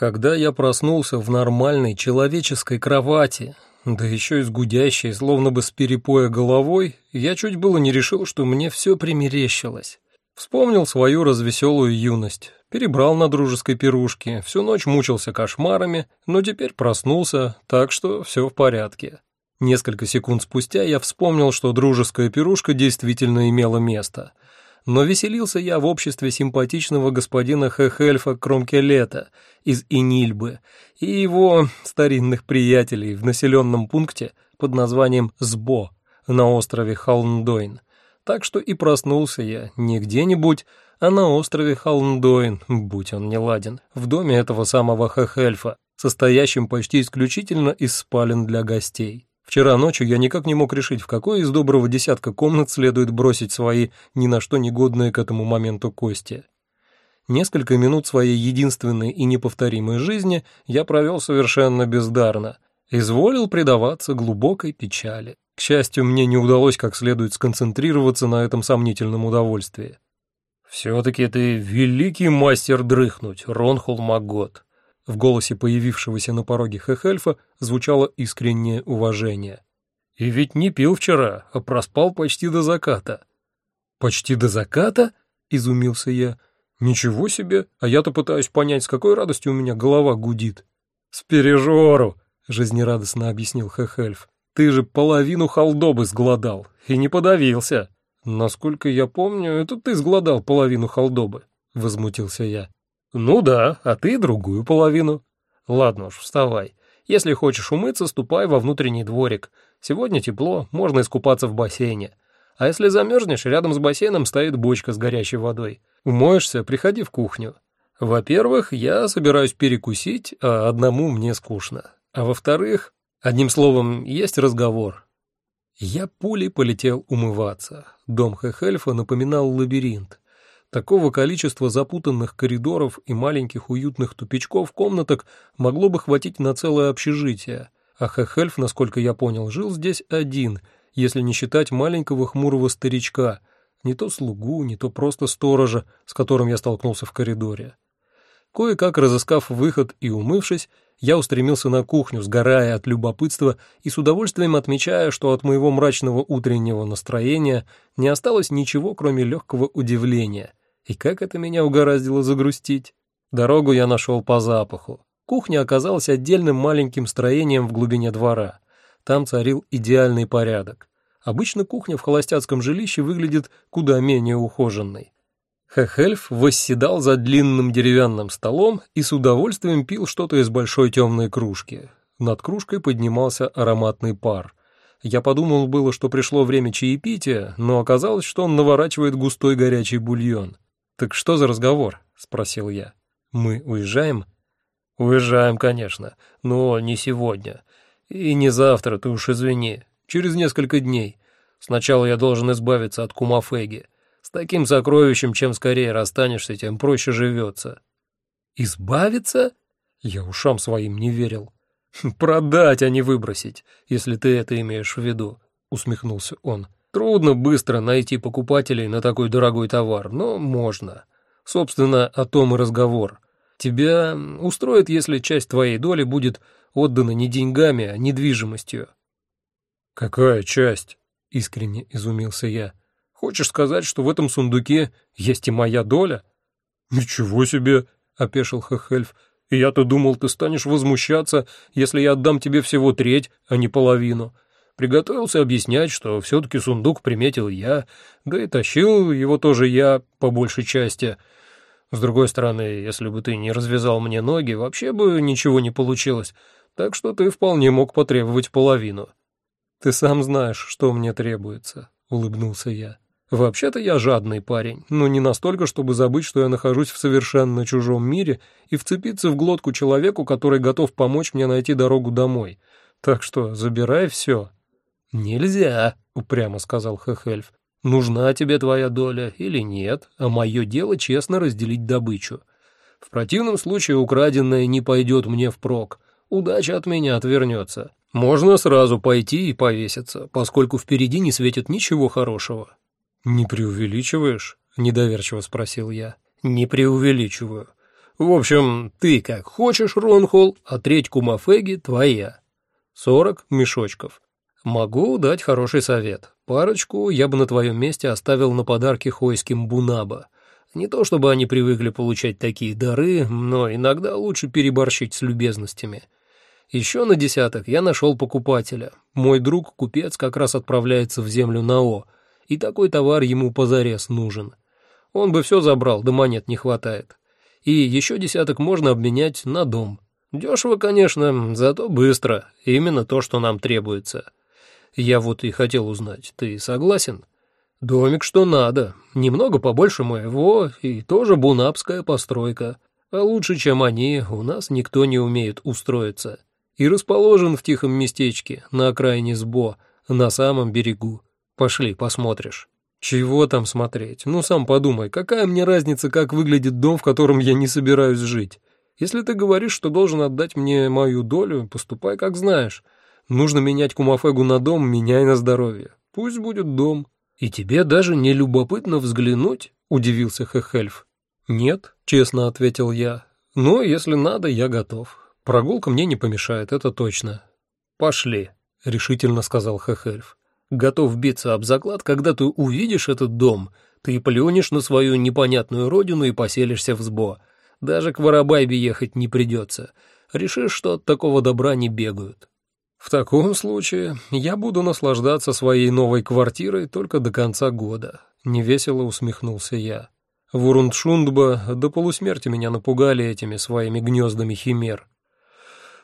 Когда я проснулся в нормальной человеческой кровати, да еще и с гудящей, словно бы с перепоя головой, я чуть было не решил, что мне все примерещилось. Вспомнил свою развеселую юность, перебрал на дружеской пирушке, всю ночь мучился кошмарами, но теперь проснулся, так что все в порядке. Несколько секунд спустя я вспомнил, что дружеская пирушка действительно имела место — но веселился я в обществе симпатичного господина Хехельфа Кромкелета из Инильбы и его старинных приятелей в населенном пункте под названием Сбо на острове Халндойн. Так что и проснулся я не где-нибудь, а на острове Халндойн, будь он неладен, в доме этого самого Хехельфа, состоящем почти исключительно из спален для гостей. Вчера ночью я никак не мог решить, в какой из доброго десятка комнат следует бросить свои ни на что негодные к этому моменту кости. Несколько минут своей единственной и неповторимой жизни я провел совершенно бездарно, изволил предаваться глубокой печали. К счастью, мне не удалось как следует сконцентрироваться на этом сомнительном удовольствии. «Все-таки ты великий мастер дрыхнуть, Ронхул Магот», в голосе появившегося на пороге Хехельфа звучало искреннее уважение. «И ведь не пил вчера, а проспал почти до заката». «Почти до заката?» — изумился я. «Ничего себе! А я-то пытаюсь понять, с какой радостью у меня голова гудит». «С пережору!» — жизнерадостно объяснил Хехельф. «Ты же половину халдобы сгладал и не подавился». «Насколько я помню, это ты сгладал половину халдобы», — возмутился я. «Ну да, а ты другую половину». «Ладно уж, вставай. Если хочешь умыться, ступай во внутренний дворик. Сегодня тепло, можно искупаться в бассейне. А если замерзнешь, рядом с бассейном стоит бочка с горячей водой. Умоешься, приходи в кухню. Во-первых, я собираюсь перекусить, а одному мне скучно. А во-вторых, одним словом, есть разговор». Я пулей полетел умываться. Дом Хехельфа напоминал лабиринт. Такого количества запутанных коридоров и маленьких уютных тупичков комнаток могло бы хватить на целое общежитие, а Хехельф, насколько я понял, жил здесь один, если не считать маленького хмурого старичка, не то слугу, не то просто сторожа, с которым я столкнулся в коридоре. Кое-как разыскав выход и умывшись, я устремился на кухню, сгорая от любопытства и с удовольствием отмечая, что от моего мрачного утреннего настроения не осталось ничего, кроме легкого удивления. И как это меня угораздило загрустить? Дорогу я нашел по запаху. Кухня оказалась отдельным маленьким строением в глубине двора. Там царил идеальный порядок. Обычно кухня в холостяцком жилище выглядит куда менее ухоженной. Хехельф восседал за длинным деревянным столом и с удовольствием пил что-то из большой темной кружки. Над кружкой поднимался ароматный пар. Я подумал было, что пришло время чаепития, но оказалось, что он наворачивает густой горячий бульон. «Так что за разговор?» — спросил я. «Мы уезжаем?» «Уезжаем, конечно, но не сегодня. И не завтра, ты уж извини. Через несколько дней. Сначала я должен избавиться от кумафеги. С таким сокровищем, чем скорее расстанешься, тем проще живется. Избавиться? Я ушам своим не верил. Продать, а не выбросить, если ты это имеешь в виду, усмехнулся он. Трудно быстро найти покупателей на такой дорогой товар, но можно. Собственно, о том и разговор. Тебя устроит, если часть твоей доли будет отдана не деньгами, а недвижимостью. Какая часть? Искренне изумился я. Хочешь сказать, что в этом сундуке есть и моя доля?» «Ничего себе!» — опешил Хехельф. «И я-то думал, ты станешь возмущаться, если я отдам тебе всего треть, а не половину. Приготовился объяснять, что все-таки сундук приметил я, да и тащил его тоже я, по большей части. С другой стороны, если бы ты не развязал мне ноги, вообще бы ничего не получилось, так что ты вполне мог потребовать половину». «Ты сам знаешь, что мне требуется», — улыбнулся я. Вообще-то я жадный парень, но не настолько, чтобы забыть, что я нахожусь в совершенно чужом мире и вцепиться в глотку человеку, который готов помочь мне найти дорогу домой. Так что забирай все. «Нельзя», — упрямо сказал Хехельф. «Нужна тебе твоя доля или нет, а мое дело честно разделить добычу. В противном случае украденное не пойдет мне впрок. Удача от меня отвернется. Можно сразу пойти и повеситься, поскольку впереди не светит ничего хорошего. «Не преувеличиваешь?» — недоверчиво спросил я. «Не преувеличиваю. В общем, ты как хочешь, Ронхол, а треть кумафеги твоя. Сорок мешочков. Могу дать хороший совет. Парочку я бы на твоем месте оставил на подарки хойским бунаба. Не то чтобы они привыкли получать такие дары, но иногда лучше переборщить с любезностями». Еще на десяток я нашел покупателя. Мой друг-купец как раз отправляется в землю Нао — и такой товар ему позарез нужен. Он бы все забрал, да монет не хватает. И еще десяток можно обменять на дом. Дешево, конечно, зато быстро, именно то, что нам требуется. Я вот и хотел узнать, ты согласен? Домик что надо, немного побольше моего, и тоже бунапская постройка. А лучше, чем они, у нас никто не умеет устроиться. И расположен в тихом местечке, на окраине Сбо, на самом берегу. Пошли, посмотришь. Чего там смотреть? Ну, сам подумай, какая мне разница, как выглядит дом, в котором я не собираюсь жить? Если ты говоришь, что должен отдать мне мою долю, поступай как знаешь. Нужно менять кумафегу на дом, меняй на здоровье. Пусть будет дом. И тебе даже не любопытно взглянуть? Удивился Хехельф. Нет, честно ответил я. Но если надо, я готов. Прогулка мне не помешает, это точно. Пошли, решительно сказал Хехельф. Готов биться об заклад, когда ты увидишь этот дом, ты плюнешь на свою непонятную родину и поселишься в Сбо. Даже к Воробайбе ехать не придется. Решишь, что от такого добра не бегают. В таком случае я буду наслаждаться своей новой квартирой только до конца года. Невесело усмехнулся я. Вурундшундба до полусмерти меня напугали этими своими гнездами химер.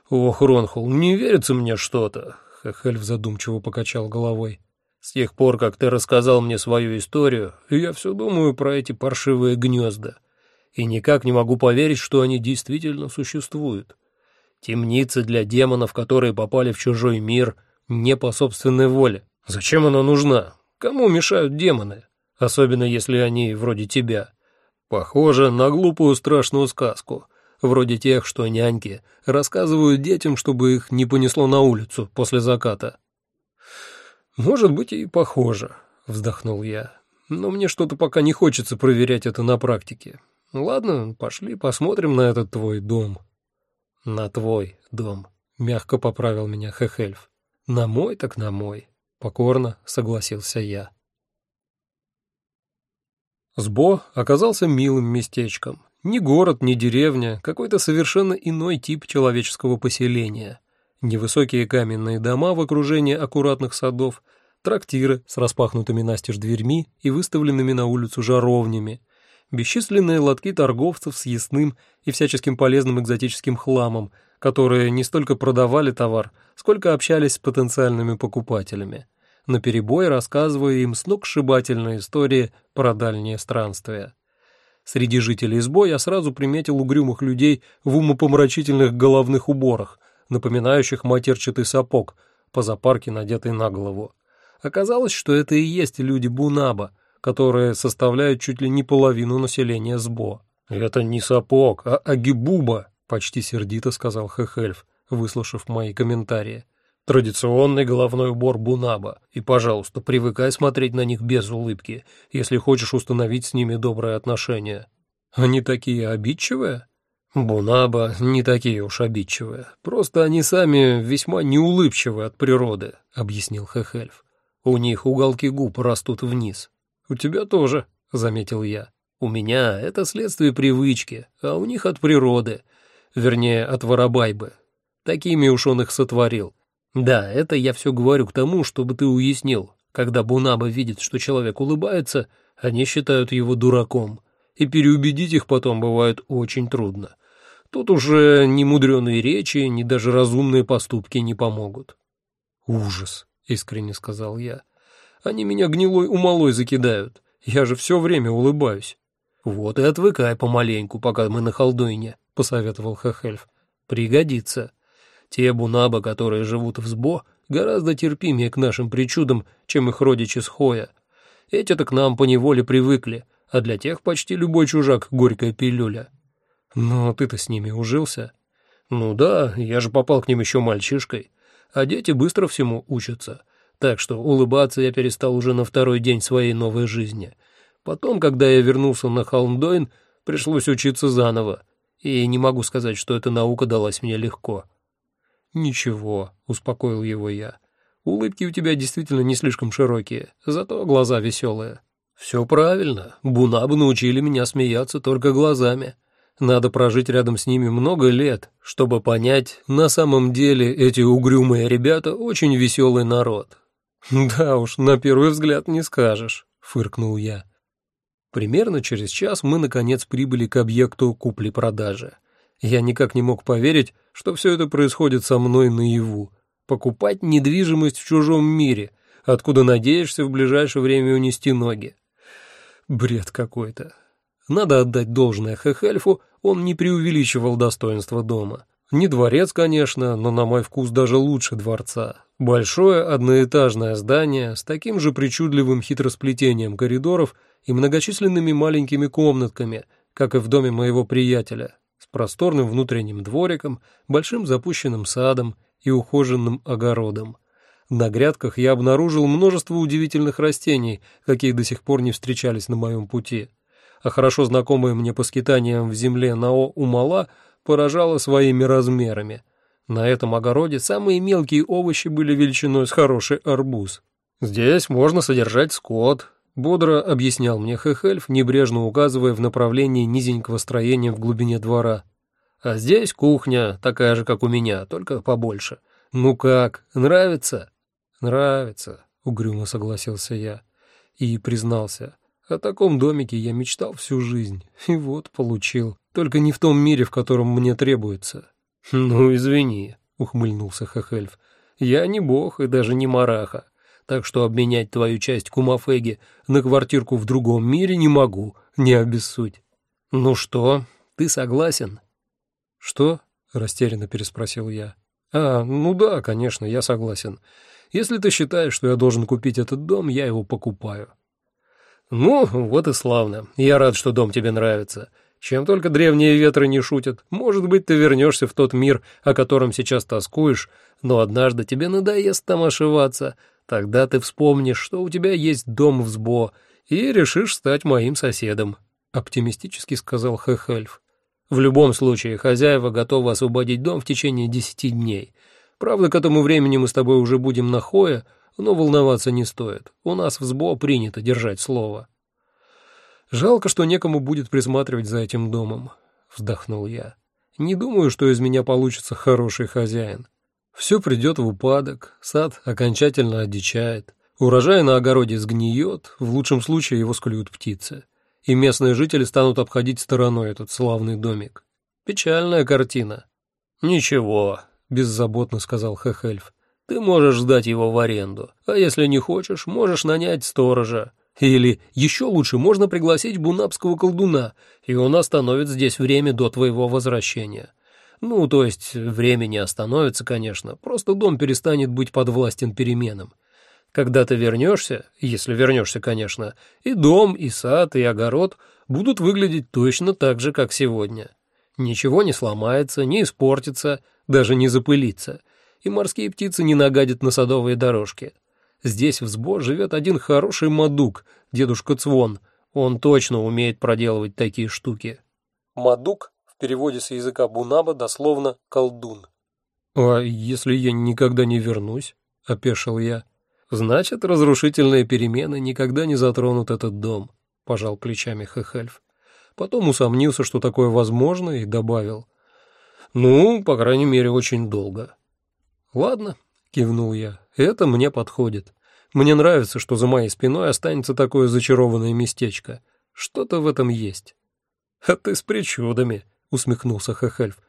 Ох, Ронхул, не верится мне что-то. Хахель задумчиво покачал головой. «С тех пор, как ты рассказал мне свою историю, я все думаю про эти паршивые гнезда, и никак не могу поверить, что они действительно существуют. Темницы для демонов, которые попали в чужой мир, не по собственной воле. «Зачем она нужна? Кому мешают демоны? Особенно если они вроде тебя. Похоже на глупую страшную сказку, вроде тех, что няньки рассказывают детям, чтобы их не понесло на улицу после заката». «Может быть, и похоже», — вздохнул я. «Но мне что-то пока не хочется проверять это на практике. Ладно, пошли посмотрим на этот твой дом». «На твой дом», — мягко поправил меня Хехельф. «На мой так на мой», — покорно согласился я. Сбо оказался милым местечком. Ни город, ни деревня, какой-то совершенно иной тип человеческого поселения. Невысокие каменные дома в окружении аккуратных садов, трактиры с распахнутыми настежь дверьми и выставленными на улицу жаровнями, бесчисленные лотки торговцев с ясным и всяческим полезным экзотическим хламом, которые не столько продавали товар, сколько общались с потенциальными покупателями, наперебой рассказывая им сногсшибательные истории про дальние странствия. Среди жителей сбоя я сразу приметил угрюмых людей в умопомрачительных головных уборах, напоминающих матерчатый сапог, по запарке надетый на голову. Оказалось, что это и есть люди Бунаба, которые составляют чуть ли не половину населения Сбо. «Это не сапог, а агибуба», — почти сердито сказал Хехельф, выслушав мои комментарии. «Традиционный головной убор Бунаба, и, пожалуйста, привыкай смотреть на них без улыбки, если хочешь установить с ними добрые отношения». «Они такие обидчивые?» «Бунаба не такие уж обидчивые, просто они сами весьма неулыбчивы от природы», — объяснил Хехельф. «У них уголки губ растут вниз». «У тебя тоже», — заметил я. «У меня это следствие привычки, а у них от природы, вернее, от воробайбы. Такими уж он их сотворил. Да, это я все говорю к тому, чтобы ты уяснил. Когда Бунаба видит, что человек улыбается, они считают его дураком, и переубедить их потом бывает очень трудно. Тут уже ни мудреные речи, ни даже разумные поступки не помогут». «Ужас», — искренне сказал я. Они меня гнилой умолой закидают. Я же все время улыбаюсь. Вот и отвыкай помаленьку, пока мы на Халдуине, посоветовал Хехельф. Пригодится. Те бунаба, которые живут в Сбо, гораздо терпимее к нашим причудам, чем их родичи с Хоя. Эти-то к нам поневоле привыкли, а для тех почти любой чужак — горькая пилюля. Но ты-то с ними ужился? Ну да, я же попал к ним еще мальчишкой. А дети быстро всему учатся так что улыбаться я перестал уже на второй день своей новой жизни. Потом, когда я вернулся на Холмдойн, пришлось учиться заново, и не могу сказать, что эта наука далась мне легко. «Ничего», — успокоил его я. «Улыбки у тебя действительно не слишком широкие, зато глаза веселые». «Все правильно. Бунабы научили меня смеяться только глазами. Надо прожить рядом с ними много лет, чтобы понять, на самом деле эти угрюмые ребята очень веселый народ, «Да уж, на первый взгляд не скажешь», — фыркнул я. Примерно через час мы, наконец, прибыли к объекту купли-продажи. Я никак не мог поверить, что все это происходит со мной наяву. Покупать недвижимость в чужом мире, откуда надеешься в ближайшее время унести ноги. Бред какой-то. Надо отдать должное Хехельфу, он не преувеличивал достоинства дома. Не дворец, конечно, но на мой вкус даже лучше дворца. Большое одноэтажное здание с таким же причудливым хитросплетением коридоров и многочисленными маленькими комнатками, как и в доме моего приятеля, с просторным внутренним двориком, большим запущенным садом и ухоженным огородом. На грядках я обнаружил множество удивительных растений, какие до сих пор не встречались на моем пути. А хорошо знакомые мне по скитаниям в земле Нао Умала – поражало своими размерами. На этом огороде самые мелкие овощи были величиной с хороший арбуз. «Здесь можно содержать скот», — бодро объяснял мне Хехельф, небрежно указывая в направлении низенького строения в глубине двора. «А здесь кухня, такая же, как у меня, только побольше. Ну как, нравится?» «Нравится», — угрюмо согласился я и признался. «О таком домике я мечтал всю жизнь, и вот получил». Только не в том мире, в котором мне требуется». «Ну, извини», — ухмыльнулся Хехельф. «Я не бог и даже не мараха, так что обменять твою часть кумафеги на квартирку в другом мире не могу, не обессудь». «Ну что, ты согласен?» «Что?» — растерянно переспросил я. «А, ну да, конечно, я согласен. Если ты считаешь, что я должен купить этот дом, я его покупаю». «Ну, вот и славно. Я рад, что дом тебе нравится. Чем только древние ветры не шутят. Может быть, ты вернешься в тот мир, о котором сейчас тоскуешь, но однажды тебе надоест там ошиваться. Тогда ты вспомнишь, что у тебя есть дом в Сбо, и решишь стать моим соседом», — оптимистически сказал Хехельф. «В любом случае, хозяева готовы освободить дом в течение десяти дней. Правда, к этому времени мы с тобой уже будем на Хое, но волноваться не стоит. У нас в СБО принято держать слово». «Жалко, что некому будет присматривать за этим домом», — вздохнул я. «Не думаю, что из меня получится хороший хозяин. Все придет в упадок, сад окончательно одичает, урожай на огороде сгниет, в лучшем случае его склюют птицы, и местные жители станут обходить стороной этот славный домик. Печальная картина». «Ничего», — беззаботно сказал Хехельф. «Ты можешь сдать его в аренду, а если не хочешь, можешь нанять сторожа. Или еще лучше можно пригласить бунапского колдуна, и он остановит здесь время до твоего возвращения. Ну, то есть время не остановится, конечно, просто дом перестанет быть подвластен переменам. Когда ты вернешься, если вернешься, конечно, и дом, и сад, и огород будут выглядеть точно так же, как сегодня. Ничего не сломается, не испортится, даже не запылится, и морские птицы не нагадят на садовые дорожки. Здесь в Сбо живет один хороший мадук, дедушка Цвон. Он точно умеет проделывать такие штуки. Мадук в переводе с языка бунаба дословно «колдун». «А если я никогда не вернусь?» — опешил я. «Значит, разрушительные перемены никогда не затронут этот дом», — пожал плечами Хехельф. Потом усомнился, что такое возможно, и добавил. «Ну, по крайней мере, очень долго». «Ладно», — кивнул я, — «это мне подходит. Мне нравится, что за моей спиной останется такое зачарованное местечко. Что-то в этом есть». «А ты с причудами», — усмехнулся Хехельф.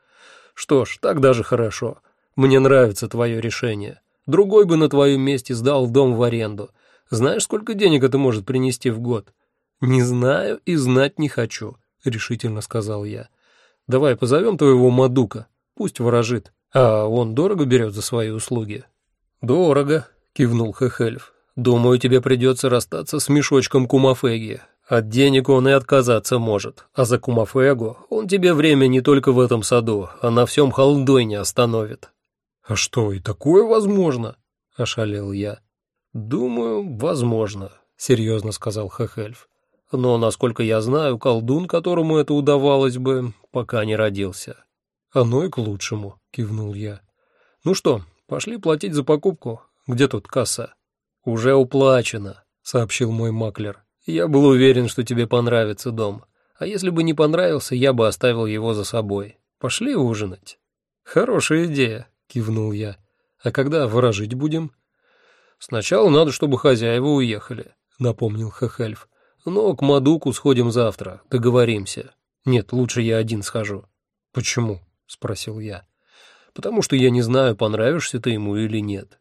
«Что ж, так даже хорошо. Мне нравится твое решение. Другой бы на твоем месте сдал дом в аренду. Знаешь, сколько денег это может принести в год?» «Не знаю и знать не хочу», — решительно сказал я. «Давай позовем твоего Мадука, пусть ворожит. А он дорого берет за свои услуги?» «Дорого», — кивнул Хехельф. Думаю, тебе придется расстаться с мешочком кумафеги. От денег он и отказаться может, а за кумафегу он тебе время не только в этом саду, а на всем Халдойне остановит». «А что, и такое возможно?» — ошалел я. «Думаю, возможно», — серьезно сказал Хехельф. «Но, насколько я знаю, колдун, которому это удавалось бы, пока не родился». «Оно и к лучшему», — кивнул я. «Ну что, пошли платить за покупку. Где тут касса?» «Уже уплачено», — сообщил мой маклер. «Я был уверен, что тебе понравится дом. А если бы не понравился, я бы оставил его за собой. Пошли ужинать». «Хорошая идея», — кивнул я. «А когда ворожить будем?» «Сначала надо, чтобы хозяева уехали», — напомнил Хехельф. «Но к Мадуку сходим завтра, договоримся. Нет, лучше я один схожу». «Почему?» — спросил я. «Потому что я не знаю, понравишься ты ему или нет.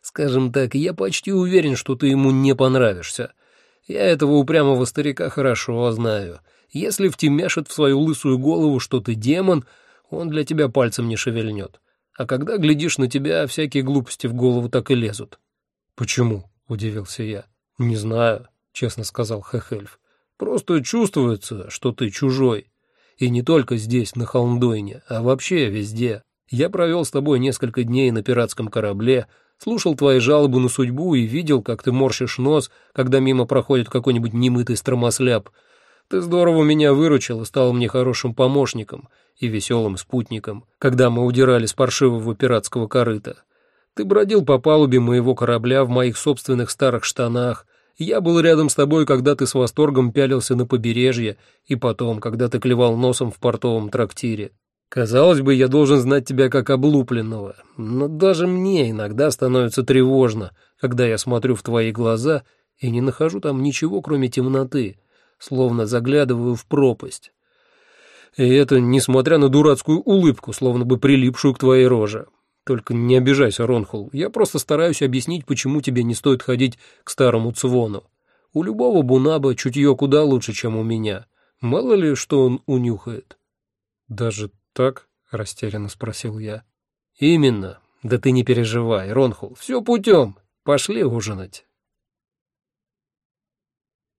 Скажем так, я почти уверен, что ты ему не понравишься. Я этого упрямого старика хорошо знаю. Если втемяшит в свою лысую голову, что ты демон, он для тебя пальцем не шевельнет. А когда глядишь на тебя, всякие глупости в голову так и лезут. «Почему?» — удивился я. «Не знаю», — честно сказал Хехельф. «Просто чувствуется, что ты чужой. И не только здесь, на Холмдойне, а вообще везде. Я провел с тобой несколько дней на пиратском корабле, слушал твои жалобы на судьбу и видел, как ты морщишь нос, когда мимо проходит какой-нибудь немытый стромосляп. Ты здорово меня выручил и стал мне хорошим помощником и веселым спутником, когда мы удирали с паршивого пиратского корыта. Ты бродил по палубе моего корабля в моих собственных старых штанах, я был рядом с тобой, когда ты с восторгом пялился на побережье, и потом, когда ты клевал носом в портовом трактире. Казалось бы, я должен знать тебя как облупленного, но даже мне иногда становится тревожно, когда я смотрю в твои глаза и не нахожу там ничего, кроме темноты, словно заглядываю в пропасть. И это несмотря на дурацкую улыбку, словно бы прилипшую к твоей роже. Только не обижайся, Ронхул, я просто стараюсь объяснить, почему тебе не стоит ходить к старому Цвону. У любого бунаба чутье куда лучше, чем у меня. Мало ли, что он унюхает. Даже так?» — растерянно спросил я. «Именно. Да ты не переживай, Ронхул, все путем. Пошли ужинать.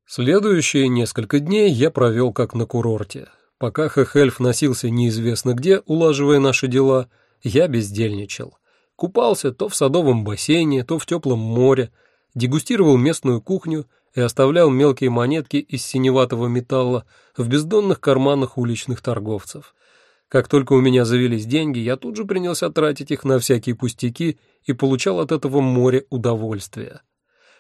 Следующие несколько дней я провел как на курорте. Пока Хехельф носился неизвестно где, улаживая наши дела, я бездельничал. Купался то в садовом бассейне, то в теплом море, дегустировал местную кухню и оставлял мелкие монетки из синеватого металла в бездонных карманах уличных торговцев. Как только у меня завелись деньги, я тут же принялся тратить их на всякие пустяки и получал от этого море удовольствия.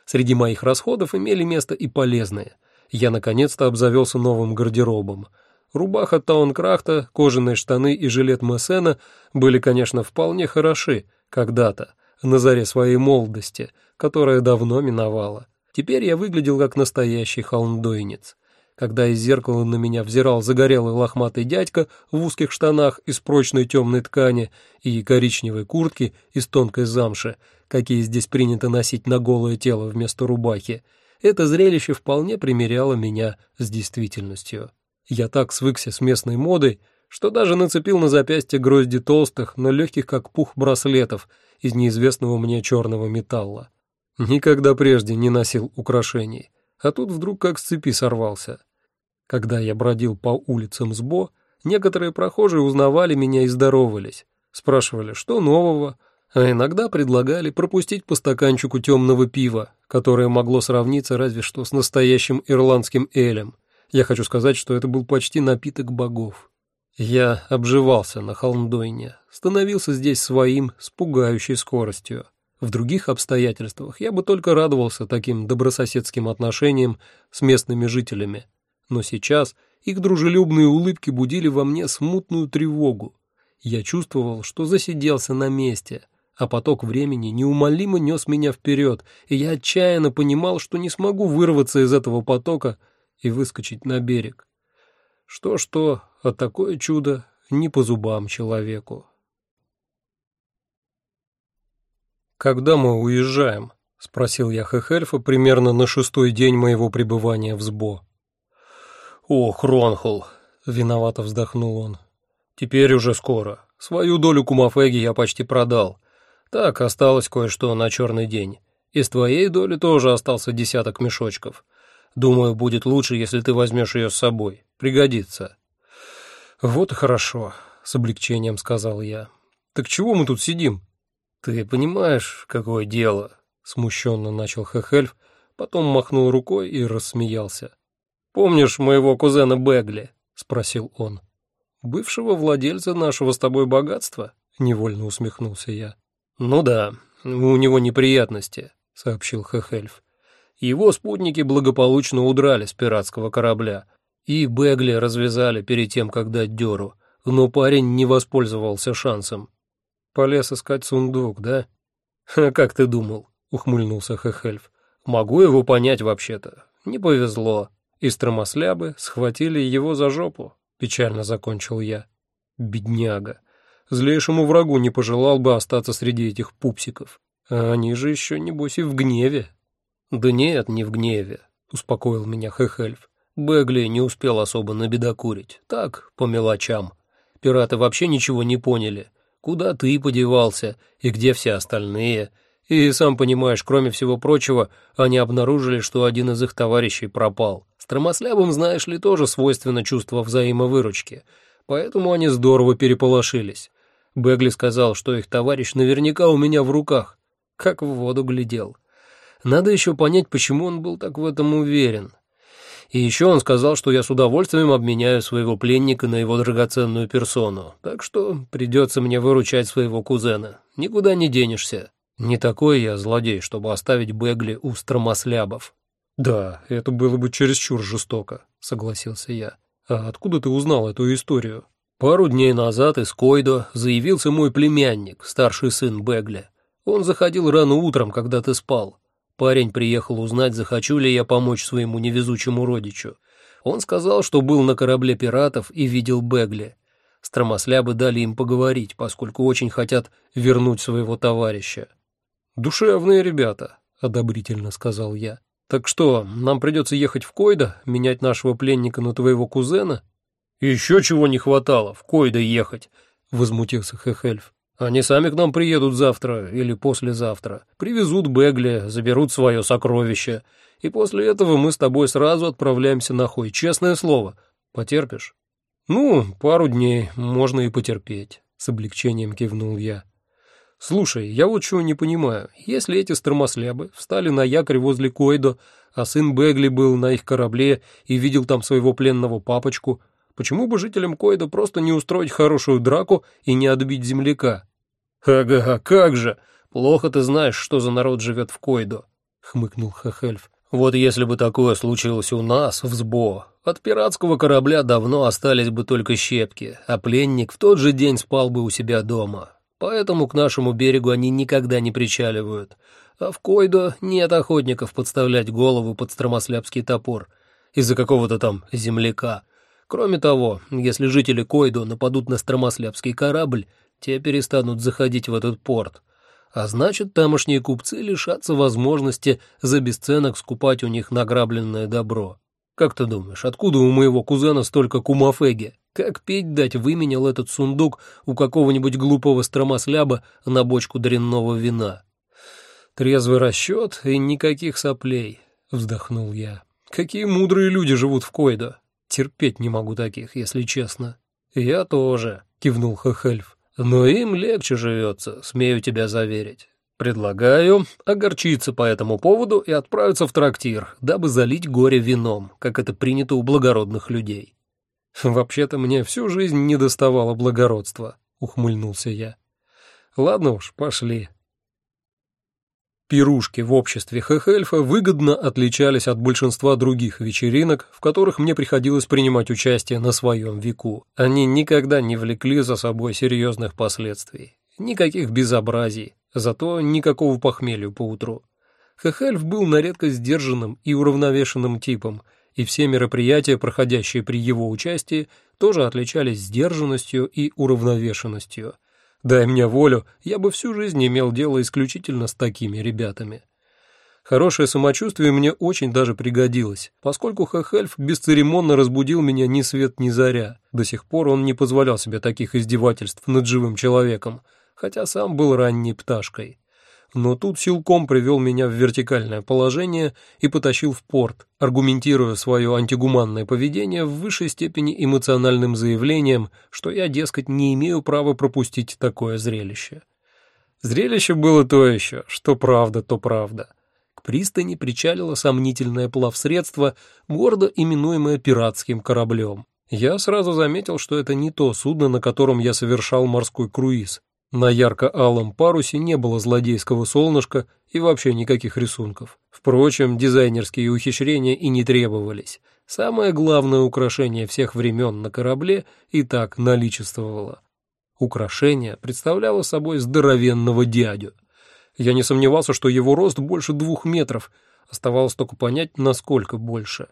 Среди моих расходов имели место и полезные. Я наконец-то обзавелся новым гардеробом. Рубаха Таункрахта, кожаные штаны и жилет Мессена были, конечно, вполне хороши когда-то, на заре своей молодости, которая давно миновала. Теперь я выглядел как настоящий холмдойнец. Когда из зеркала на меня взирал загорелый лохматый дядька в узких штанах из прочной темной ткани и коричневой куртки из тонкой замши, какие здесь принято носить на голое тело вместо рубахи, это зрелище вполне примеряло меня с действительностью. Я так свыкся с местной модой, что даже нацепил на запястье грозди толстых, но легких как пух браслетов из неизвестного мне черного металла. Никогда прежде не носил украшений, а тут вдруг как с цепи сорвался. Когда я бродил по улицам Сбо, некоторые прохожие узнавали меня и здоровались, спрашивали, что нового, а иногда предлагали пропустить по стаканчику темного пива, которое могло сравниться разве что с настоящим ирландским элем. Я хочу сказать, что это был почти напиток богов. Я обживался на Холмдойне, становился здесь своим с пугающей скоростью. В других обстоятельствах я бы только радовался таким добрососедским отношениям с местными жителями. Но сейчас их дружелюбные улыбки будили во мне смутную тревогу. Я чувствовал, что засиделся на месте, а поток времени неумолимо нес меня вперед, и я отчаянно понимал, что не смогу вырваться из этого потока и выскочить на берег. Что-что, а такое чудо не по зубам человеку. «Когда мы уезжаем?» — спросил я Хехельфа примерно на шестой день моего пребывания в СБО. «Ох, Ронхул!» — виновато вздохнул он. «Теперь уже скоро. Свою долю кумафеги я почти продал. Так, осталось кое-что на черный день. Из твоей доли тоже остался десяток мешочков. Думаю, будет лучше, если ты возьмешь ее с собой. Пригодится». «Вот и хорошо», — с облегчением сказал я. «Так чего мы тут сидим?» «Ты понимаешь, какое дело?» — смущенно начал Хехельф, потом махнул рукой и рассмеялся. «Помнишь моего кузена Бегли?» — спросил он. «Бывшего владельца нашего с тобой богатства?» — невольно усмехнулся я. «Ну да, у него неприятности», — сообщил Хехельф. «Его спутники благополучно удрали с пиратского корабля, и Бегли развязали перед тем, как дать дёру, но парень не воспользовался шансом. Полез искать сундук, да? Как ты думал? Ухмыльнулся Хехельф. Могу его понять вообще-то. Не повезло. И стромослябы схватили его за жопу. Печально закончил я. Бедняга. Злейшему врагу не пожелал бы остаться среди этих пупсиков. А они же еще, небось, и в гневе. Да нет, не в гневе, успокоил меня Хехельф. Бегли не успел особо набедокурить. Так, по мелочам. Пираты вообще ничего не поняли куда ты подевался и где все остальные. И, сам понимаешь, кроме всего прочего, они обнаружили, что один из их товарищей пропал. Стромослябам, знаешь ли, тоже свойственно чувство взаимовыручки, поэтому они здорово переполошились. Бегли сказал, что их товарищ наверняка у меня в руках, как в воду глядел. Надо еще понять, почему он был так в этом уверен. И еще он сказал, что я с удовольствием обменяю своего пленника на его драгоценную персону, так что придется мне выручать своего кузена. Никуда не денешься. Не такой я злодей, чтобы оставить Бегли у стромослябов». «Да, это было бы чересчур жестоко», — согласился я. «А откуда ты узнал эту историю?» «Пару дней назад из Койдо заявился мой племянник, старший сын Бегли. Он заходил рано утром, когда ты спал. Парень приехал узнать, захочу ли я помочь своему невезучему родичу. Он сказал, что был на корабле пиратов и видел Бегли. Стромослябы дали им поговорить, поскольку очень хотят вернуть своего товарища. «Душевные ребята», — одобрительно сказал я. «Так что, нам придется ехать в Койда, менять нашего пленника на твоего кузена?» «Еще чего не хватало, в Койда ехать», — возмутился Хехельф. Они сами к нам приедут завтра или послезавтра, привезут Бегли, заберут свое сокровище, и после этого мы с тобой сразу отправляемся на хой, честное слово. Потерпишь?» «Ну, пару дней можно и потерпеть», — с облегчением кивнул я. «Слушай, я вот чего не понимаю. Если эти стромослябы встали на якорь возле Койдо, а сын Бегли был на их корабле и видел там своего пленного папочку, почему бы жителям Койдо просто не устроить хорошую драку и не отбить земляка?» «Ага, как же! Плохо ты знаешь, что за народ живет в Койдо», — хмыкнул Хахельф. «Вот если бы такое случилось у нас, в Сбо, от пиратского корабля давно остались бы только щепки, а пленник в тот же день спал бы у себя дома. Поэтому к нашему берегу они никогда не причаливают. А в Койдо нет охотников подставлять голову под стромослябский топор из-за какого-то там земляка. Кроме того, если жители Койдо нападут на стромослябский корабль, те перестанут заходить в этот порт. А значит, тамошние купцы лишатся возможности за бесценок скупать у них награбленное добро. Как ты думаешь, откуда у моего кузена столько кумафеги? Как петь дать выменял этот сундук у какого-нибудь глупого стромосляба на бочку дрянного вина? Трезвый расчет и никаких соплей, вздохнул я. Какие мудрые люди живут в Койдо. Терпеть не могу таких, если честно. Я тоже, кивнул Хехельф. Но им легче живется, смею тебя заверить. Предлагаю огорчиться по этому поводу и отправиться в трактир, дабы залить горе вином, как это принято у благородных людей. Вообще-то мне всю жизнь не доставало благородства, ухмыльнулся я. Ладно уж, пошли. Пирушки в обществе Хехельфа выгодно отличались от большинства других вечеринок, в которых мне приходилось принимать участие на своем веку. Они никогда не влекли за собой серьезных последствий. Никаких безобразий, зато никакого похмелья поутру. Хехельф был на редкость сдержанным и уравновешенным типом, и все мероприятия, проходящие при его участии, тоже отличались сдержанностью и уравновешенностью. Дай мне волю, я бы всю жизнь имел дело исключительно с такими ребятами. Хорошее самочувствие мне очень даже пригодилось, поскольку Хехельф бесцеремонно разбудил меня ни свет ни заря. До сих пор он не позволял себе таких издевательств над живым человеком — хотя сам был ранней пташкой. Но тут силком привел меня в вертикальное положение и потащил в порт, аргументируя свое антигуманное поведение в высшей степени эмоциональным заявлением, что я, дескать, не имею права пропустить такое зрелище. Зрелище было то еще, что правда, то правда. К пристани причалило сомнительное плавсредство, гордо именуемое пиратским кораблем. Я сразу заметил, что это не то судно, на котором я совершал морской круиз, на ярко-алом парусе не было злодейского солнышка и вообще никаких рисунков. Впрочем, дизайнерские ухищрения и не требовались. Самое главное украшение всех времен на корабле и так наличествовало. Украшение представляло собой здоровенного дядю. Я не сомневался, что его рост больше двух метров, оставалось только понять, насколько больше.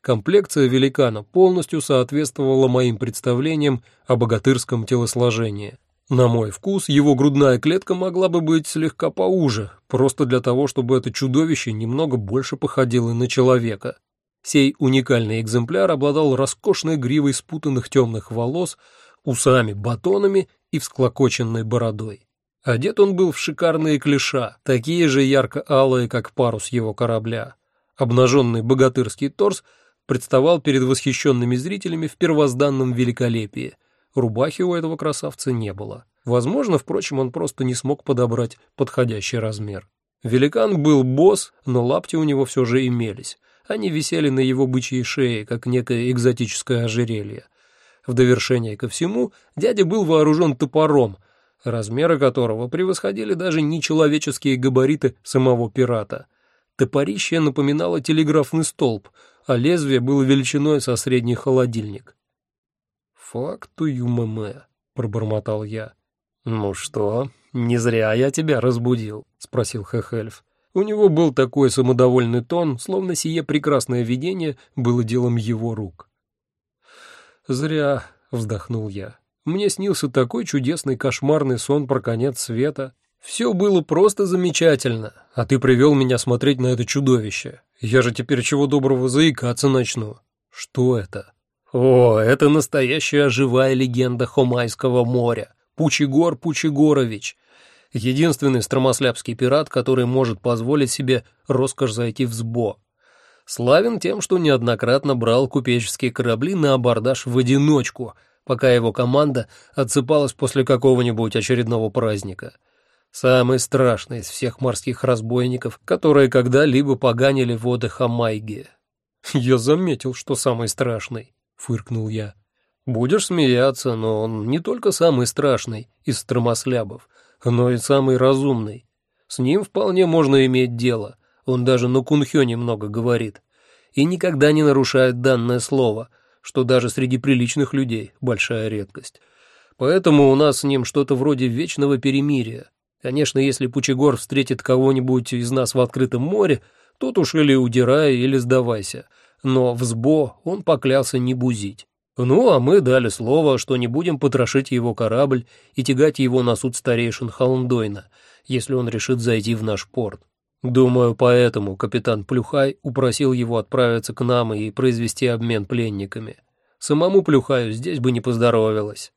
Комплекция великана полностью соответствовала моим представлениям о богатырском телосложении. На мой вкус, его грудная клетка могла бы быть слегка поуже, просто для того, чтобы это чудовище немного больше походило на человека. Сей уникальный экземпляр обладал роскошной гривой спутанных темных волос, усами, батонами и всклокоченной бородой. Одет он был в шикарные клиша, такие же ярко-алые, как парус его корабля. Обнаженный богатырский торс представал перед восхищенными зрителями в первозданном великолепии – Рубахи у этого красавца не было. Возможно, впрочем, он просто не смог подобрать подходящий размер. Великан был босс, но лапти у него все же имелись. Они висели на его бычьей шее, как некое экзотическое ожерелье. В довершение ко всему, дядя был вооружен топором, размеры которого превосходили даже нечеловеческие габариты самого пирата. Топорище напоминало телеграфный столб, а лезвие было величиной со средний холодильник. «Факту юмэме», — пробормотал я. «Ну что, не зря я тебя разбудил», — спросил Хехельф. У него был такой самодовольный тон, словно сие прекрасное видение было делом его рук. «Зря», — вздохнул я. «Мне снился такой чудесный кошмарный сон про конец света. Все было просто замечательно, а ты привел меня смотреть на это чудовище. Я же теперь чего доброго заикаться начну. Что это?» «О, это настоящая живая легенда Хомайского моря», — Пучегор Пучегорович. Единственный стромослябский пират, который может позволить себе роскошь зайти в сбо. Славен тем, что неоднократно брал купеческие корабли на абордаж в одиночку, пока его команда отсыпалась после какого-нибудь очередного праздника. Самый страшный из всех морских разбойников, которые когда-либо поганили воды Хамайги. «Я заметил, что самый страшный», — фыркнул я. «Будешь смеяться, но он не только самый страшный из стромослябов, но и самый разумный. С ним вполне можно иметь дело, он даже на кунхё немного говорит. И никогда не нарушает данное слово, что даже среди приличных людей большая редкость. Поэтому у нас с ним что-то вроде вечного перемирия. Конечно, если Пучегор встретит кого-нибудь из нас в открытом море, Тут уж или удирай, или сдавайся. Но в СБО он поклялся не бузить. Ну, а мы дали слово, что не будем потрошить его корабль и тягать его на суд старейшин Холмдойна, если он решит зайти в наш порт. Думаю, поэтому капитан Плюхай упросил его отправиться к нам и произвести обмен пленниками. Самому Плюхаю здесь бы не поздоровилось.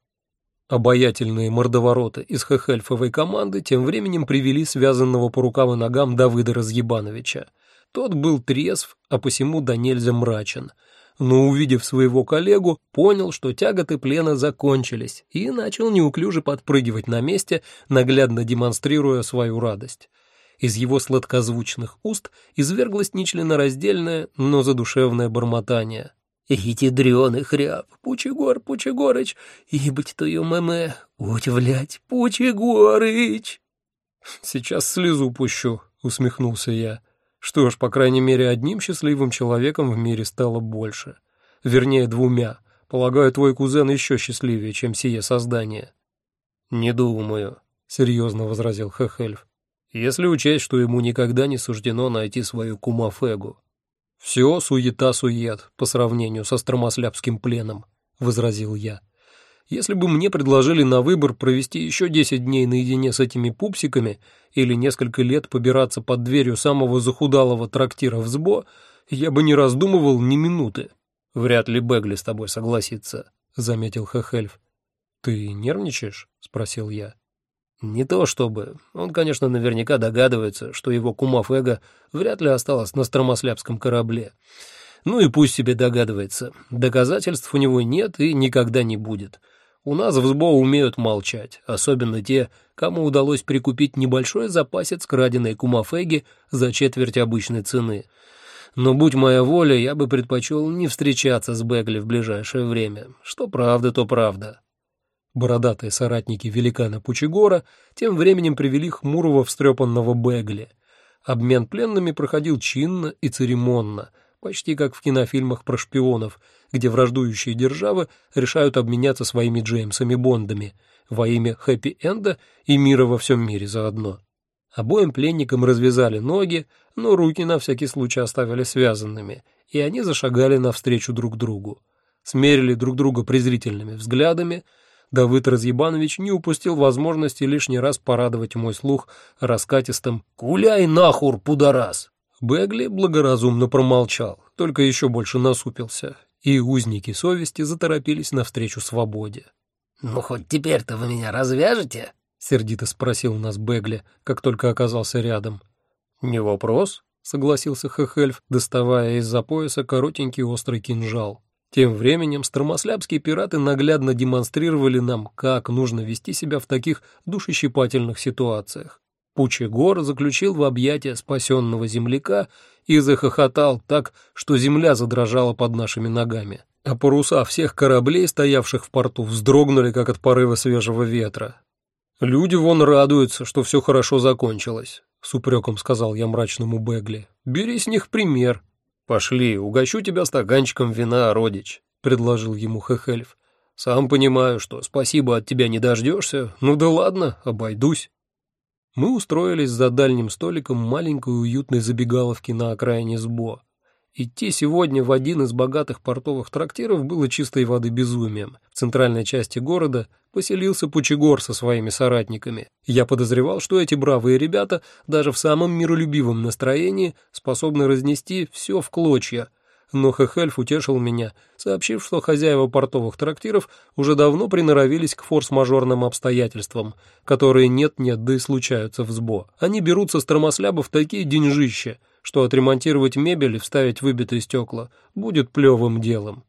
Обаятельные мордовороты из хехельфовой команды тем временем привели связанного по рукам и ногам Давыда Разъебановича. Тот был трезв, а посему да нельзя мрачен. Но, увидев своего коллегу, понял, что тяготы плена закончились, и начал неуклюже подпрыгивать на месте, наглядно демонстрируя свою радость. Из его сладкозвучных уст изверглось нечленораздельное, но задушевное бормотание. «Эти дрёный хряб, Пучегор, Пучегорыч, ебать твою мэмэ, утевлять, Пучегорыч!» «Сейчас слезу пущу», — усмехнулся я. Что ж, по крайней мере, одним счастливым человеком в мире стало больше. Вернее, двумя. Полагаю, твой кузен еще счастливее, чем сие создание. «Не думаю», — серьезно возразил Хехельф. «Если учесть, что ему никогда не суждено найти свою кумафегу». «Все суета-сует по сравнению со стромослябским пленом», — возразил я. Если бы мне предложили на выбор провести еще 10 дней наедине с этими пупсиками или несколько лет побираться под дверью самого захудалого трактира в СБО, я бы не раздумывал ни минуты. Вряд ли Бегли с тобой согласится, — заметил Хехельф. Ты нервничаешь? — спросил я. Не то чтобы. Он, конечно, наверняка догадывается, что его кума Фега вряд ли осталась на стромослябском корабле. Ну и пусть себе догадывается. Доказательств у него нет и никогда не будет. — у нас в СБО умеют молчать, особенно те, кому удалось прикупить небольшой запасец краденой кумафеги за четверть обычной цены. Но будь моя воля, я бы предпочел не встречаться с Бегли в ближайшее время. Что правда, то правда. Бородатые соратники великана Пучегора тем временем привели хмурого встрепанного Бегли. Обмен пленными проходил чинно и церемонно — почти как в кинофильмах про шпионов, где враждующие державы решают обменяться своими Джеймсами Бондами во имя хэппи-энда и мира во всем мире заодно. Обоим пленникам развязали ноги, но руки на всякий случай оставили связанными, и они зашагали навстречу друг другу. Смерили друг друга презрительными взглядами. Давыд Разъебанович не упустил возможности лишний раз порадовать мой слух раскатистым «Куляй нахур, пударас!» Бегли благоразумно промолчал, только еще больше насупился, и узники совести заторопились навстречу свободе. «Ну, хоть теперь-то вы меня развяжете?» — сердито спросил нас Бегли, как только оказался рядом. «Не вопрос», — согласился Хехельф, доставая из-за пояса коротенький острый кинжал. Тем временем стромослябские пираты наглядно демонстрировали нам, как нужно вести себя в таких душещипательных ситуациях. Пучегор заключил в объятия спасенного земляка и захохотал так, что земля задрожала под нашими ногами. А паруса всех кораблей, стоявших в порту, вздрогнули, как от порыва свежего ветра. «Люди вон радуются, что все хорошо закончилось», — с упреком сказал я мрачному Бегли. «Бери с них пример». «Пошли, угощу тебя стаканчиком вина, родич», — предложил ему Хехельф. «Сам понимаю, что спасибо от тебя не дождешься. Ну да ладно, обойдусь». Мы устроились за дальним столиком маленькой уютной забегаловки на окраине Сбо. Идти сегодня в один из богатых портовых трактиров было чистой воды безумием. В центральной части города поселился Пучегор со своими соратниками. Я подозревал, что эти бравые ребята даже в самом миролюбивом настроении способны разнести все в клочья. Но Хехельф утешил меня, сообщив, что хозяева портовых трактиров уже давно приноровились к форс-мажорным обстоятельствам, которые нет-нет, да и случаются в СБО. Они берут со стромослябов такие деньжища, что отремонтировать мебель и вставить выбитые стекла будет плевым делом.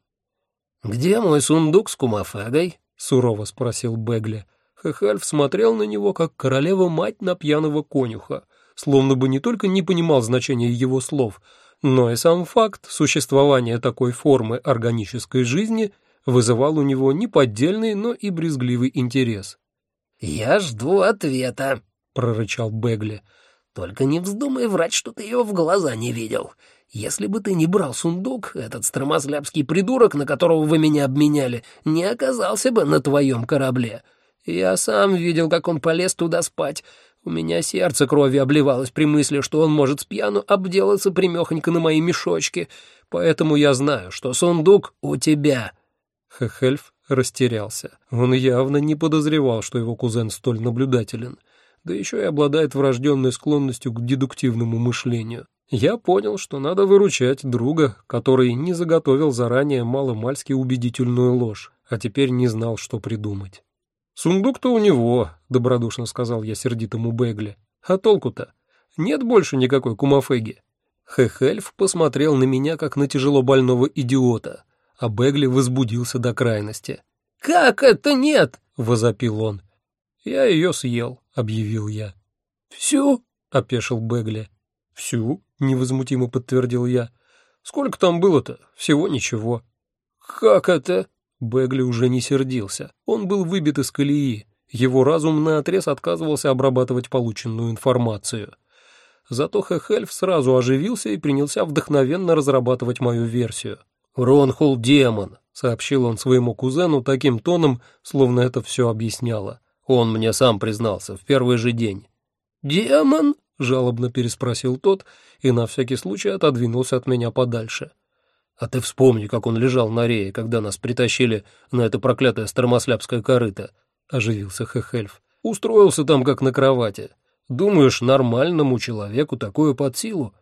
«Где мой сундук с кумафагой?» — сурово спросил Бегли. Хехельф смотрел на него, как королева-мать на пьяного конюха, словно бы не только не понимал значения его слов — но и сам факт существования такой формы органической жизни вызывал у него неподдельный, но и брезгливый интерес. «Я жду ответа», — прорычал Бегли. «Только не вздумай врать, что ты его в глаза не видел. Если бы ты не брал сундук, этот стромослябский придурок, на которого вы меня обменяли, не оказался бы на твоем корабле. Я сам видел, как он полез туда спать, у меня сердце крови обливалось при мысли, что он может с пьяну обделаться примехонько на мои мешочки, поэтому я знаю, что сундук у тебя». Хехельф растерялся. Он явно не подозревал, что его кузен столь наблюдателен, да еще и обладает врожденной склонностью к дедуктивному мышлению. Я понял, что надо выручать друга, который не заготовил заранее маломальски убедительную ложь, а теперь не знал, что придумать. «Сундук-то у него», — добродушно сказал я сердитому Бегли. «А толку-то? Нет больше никакой кумафеги». Хехельф посмотрел на меня, как на тяжело больного идиота, а Бегли возбудился до крайности. «Как это нет?» — возопил он. «Я ее съел», — объявил я. «Всю?» — опешил Бегли. «Всю?» — невозмутимо подтвердил я. «Сколько там было-то? Всего ничего». «Как это?» Бегли уже не сердился. Он был выбит из колеи. Его разум наотрез отказывался обрабатывать полученную информацию. Зато Хехельф сразу оживился и принялся вдохновенно разрабатывать мою версию. «Ронхул демон», — сообщил он своему кузену таким тоном, словно это все объясняло. Он мне сам признался в первый же день. «Демон?» — жалобно переспросил тот и на всякий случай отодвинулся от меня подальше. А ты вспомни, как он лежал на рее, когда нас притащили на это проклятое стармослябское корыто, — оживился Хехельф. Устроился там, как на кровати. Думаешь, нормальному человеку такое под силу?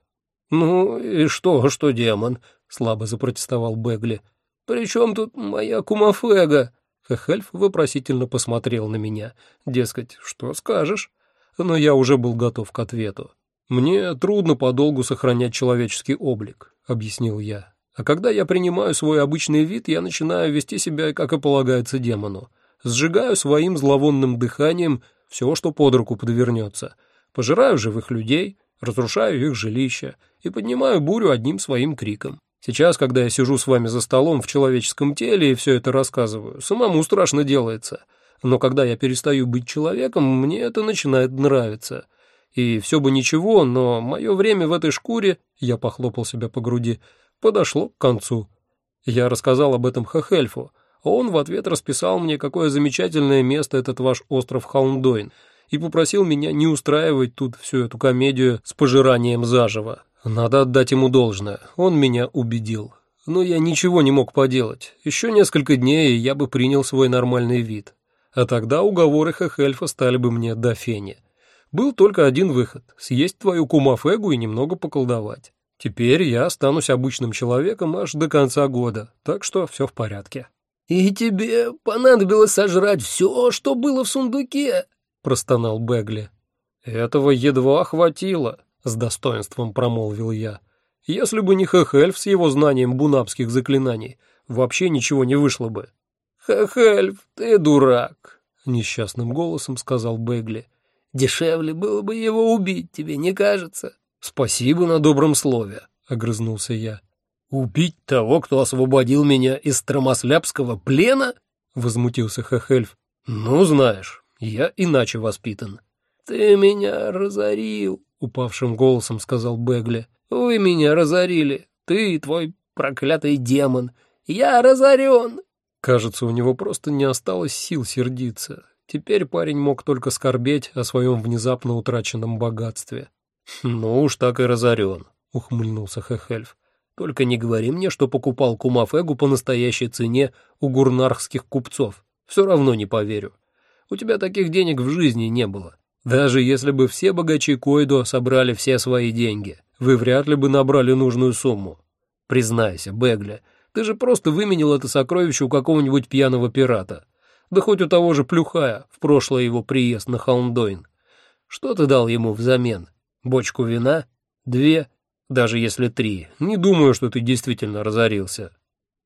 Ну и что, что демон? — слабо запротестовал Бегли. При чем тут моя кумафега? Хехельф вопросительно посмотрел на меня. Дескать, что скажешь? Но я уже был готов к ответу. «Мне трудно подолгу сохранять человеческий облик», — объяснил я. А когда я принимаю свой обычный вид, я начинаю вести себя, как и полагается демону. Сжигаю своим зловонным дыханием все, что под руку подвернется. Пожираю живых людей, разрушаю их жилища и поднимаю бурю одним своим криком. Сейчас, когда я сижу с вами за столом в человеческом теле и все это рассказываю, самому страшно делается. Но когда я перестаю быть человеком, мне это начинает нравиться. И все бы ничего, но мое время в этой шкуре, я похлопал себя по груди, подошло к концу. Я рассказал об этом Хехельфу, а он в ответ расписал мне, какое замечательное место этот ваш остров Халмдойн, и попросил меня не устраивать тут всю эту комедию с пожиранием заживо. Надо отдать ему должное, он меня убедил. Но я ничего не мог поделать. Еще несколько дней, и я бы принял свой нормальный вид. А тогда уговоры Хехельфа стали бы мне до фени. Был только один выход — съесть твою кумафегу и немного поколдовать. Теперь я останусь обычным человеком аж до конца года, так что все в порядке». «И тебе понадобилось сожрать все, что было в сундуке?» — простонал Бегли. «Этого едва хватило», — с достоинством промолвил я. «Если бы не Хехельф с его знанием бунапских заклинаний, вообще ничего не вышло бы». «Хехельф, ты дурак», — несчастным голосом сказал Бегли. «Дешевле было бы его убить, тебе не кажется?» «Спасибо на добром слове», — огрызнулся я. «Убить того, кто освободил меня из тромослябского плена?» — возмутился Хехельф. «Ну, знаешь, я иначе воспитан». «Ты меня разорил», — упавшим голосом сказал Бегли. «Вы меня разорили, ты и твой проклятый демон. Я разорен». Кажется, у него просто не осталось сил сердиться. Теперь парень мог только скорбеть о своем внезапно утраченном богатстве. «Ну уж так и разорен», — ухмыльнулся Хехельф. «Только не говори мне, что покупал кумафегу по настоящей цене у гурнархских купцов. Все равно не поверю. У тебя таких денег в жизни не было. Даже если бы все богачи Койдо собрали все свои деньги, вы вряд ли бы набрали нужную сумму». Признайся, Бегля, ты же просто выменил это сокровище у какого-нибудь пьяного пирата. Да хоть у того же Плюхая в прошлый его приезд на Холмдойн. Что ты дал ему взамен? Бочку вина? Две? Даже если три. Не думаю, что ты действительно разорился».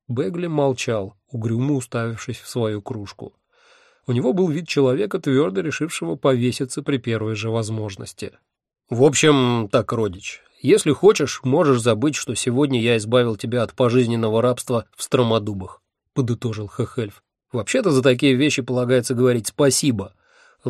Бегли молчал, угрюмо уставившись в свою кружку. У него был вид человека, твердо решившего повеситься при первой же возможности. «В общем, так, родич, если хочешь, можешь забыть, что сегодня я избавил тебя от пожизненного рабства в Стромодубах», — подытожил Хехельф. «Вообще-то за такие вещи полагается говорить спасибо,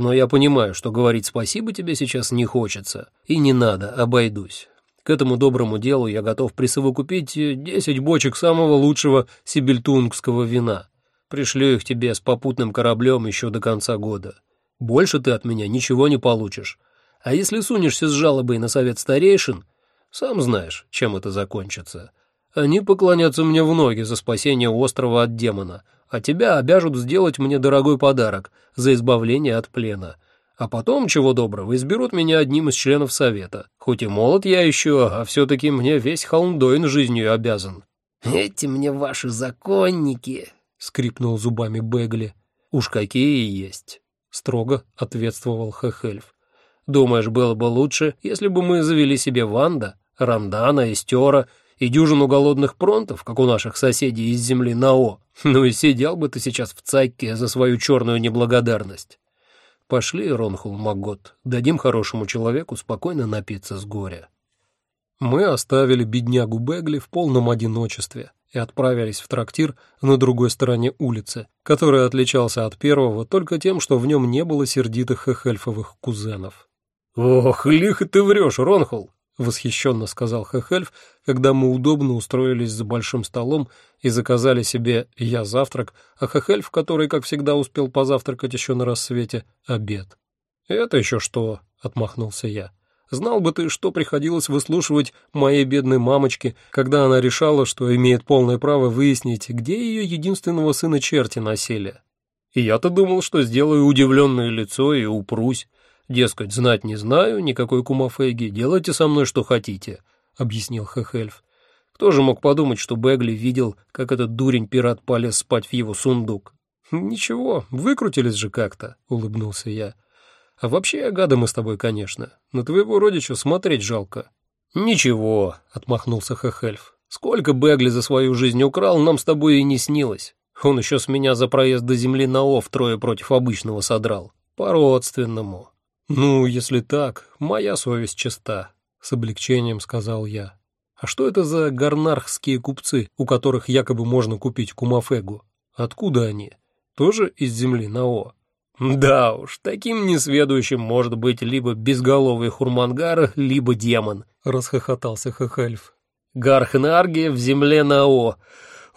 но я понимаю, что говорить спасибо тебе сейчас не хочется, и не надо, обойдусь. К этому доброму делу я готов присовокупить десять бочек самого лучшего сибельтунгского вина. Пришлю их тебе с попутным кораблем еще до конца года. Больше ты от меня ничего не получишь. А если сунешься с жалобой на совет старейшин, сам знаешь, чем это закончится. Они поклонятся мне в ноги за спасение острова от демона, а тебя обяжут сделать мне дорогой подарок за избавление от плена. А потом, чего доброго, изберут меня одним из членов совета. Хоть и молод я еще, а все-таки мне весь Холмдойн жизнью обязан». «Эти мне ваши законники», — скрипнул зубами Бегли. «Уж какие есть», — строго ответствовал Хехельф. «Думаешь, было бы лучше, если бы мы завели себе Ванда, Рандана, Истера и дюжину голодных пронтов, как у наших соседей из земли Нао? Ну и сидел бы ты сейчас в цайке за свою черную неблагодарность. Пошли, Ронхул Магот, дадим хорошему человеку спокойно напиться с горя». Мы оставили беднягу Бегли в полном одиночестве и отправились в трактир на другой стороне улицы, который отличался от первого только тем, что в нем не было сердитых хехельфовых кузенов. «Ох, лихо ты врешь, Ронхул!» — восхищенно сказал Хехельф, когда мы удобно устроились за большим столом и заказали себе я завтрак, а Хехельф, который, как всегда, успел позавтракать еще на рассвете, обед. «Это еще что?» — отмахнулся я. Знал бы ты, что приходилось выслушивать моей бедной мамочке, когда она решала, что имеет полное право выяснить, где ее единственного сына черти носили. И я-то думал, что сделаю удивленное лицо и упрусь. Дескать, знать не знаю, никакой кумафеги, делайте со мной что хотите, — объяснил Хехельф. Кто же мог подумать, что Бегли видел, как этот дурень-пират полез спать в его сундук? «Ничего, выкрутились же как-то», — улыбнулся я. А вообще, гады мы с тобой, конечно. На твоего родича смотреть жалко». «Ничего», — отмахнулся Хехельф. «Сколько Бегли за свою жизнь украл, нам с тобой и не снилось. Он еще с меня за проезд до земли на Ов трое против обычного содрал. По-родственному». «Ну, если так, моя совесть чиста», — с облегчением сказал я. «А что это за гарнархские купцы, у которых якобы можно купить кумафегу? Откуда они? Тоже из земли Нао?» Да уж, таким несведущим может быть либо безголовый хурмангар, либо демон, расхохотался Хахальф. Гархнарги в земле Нао.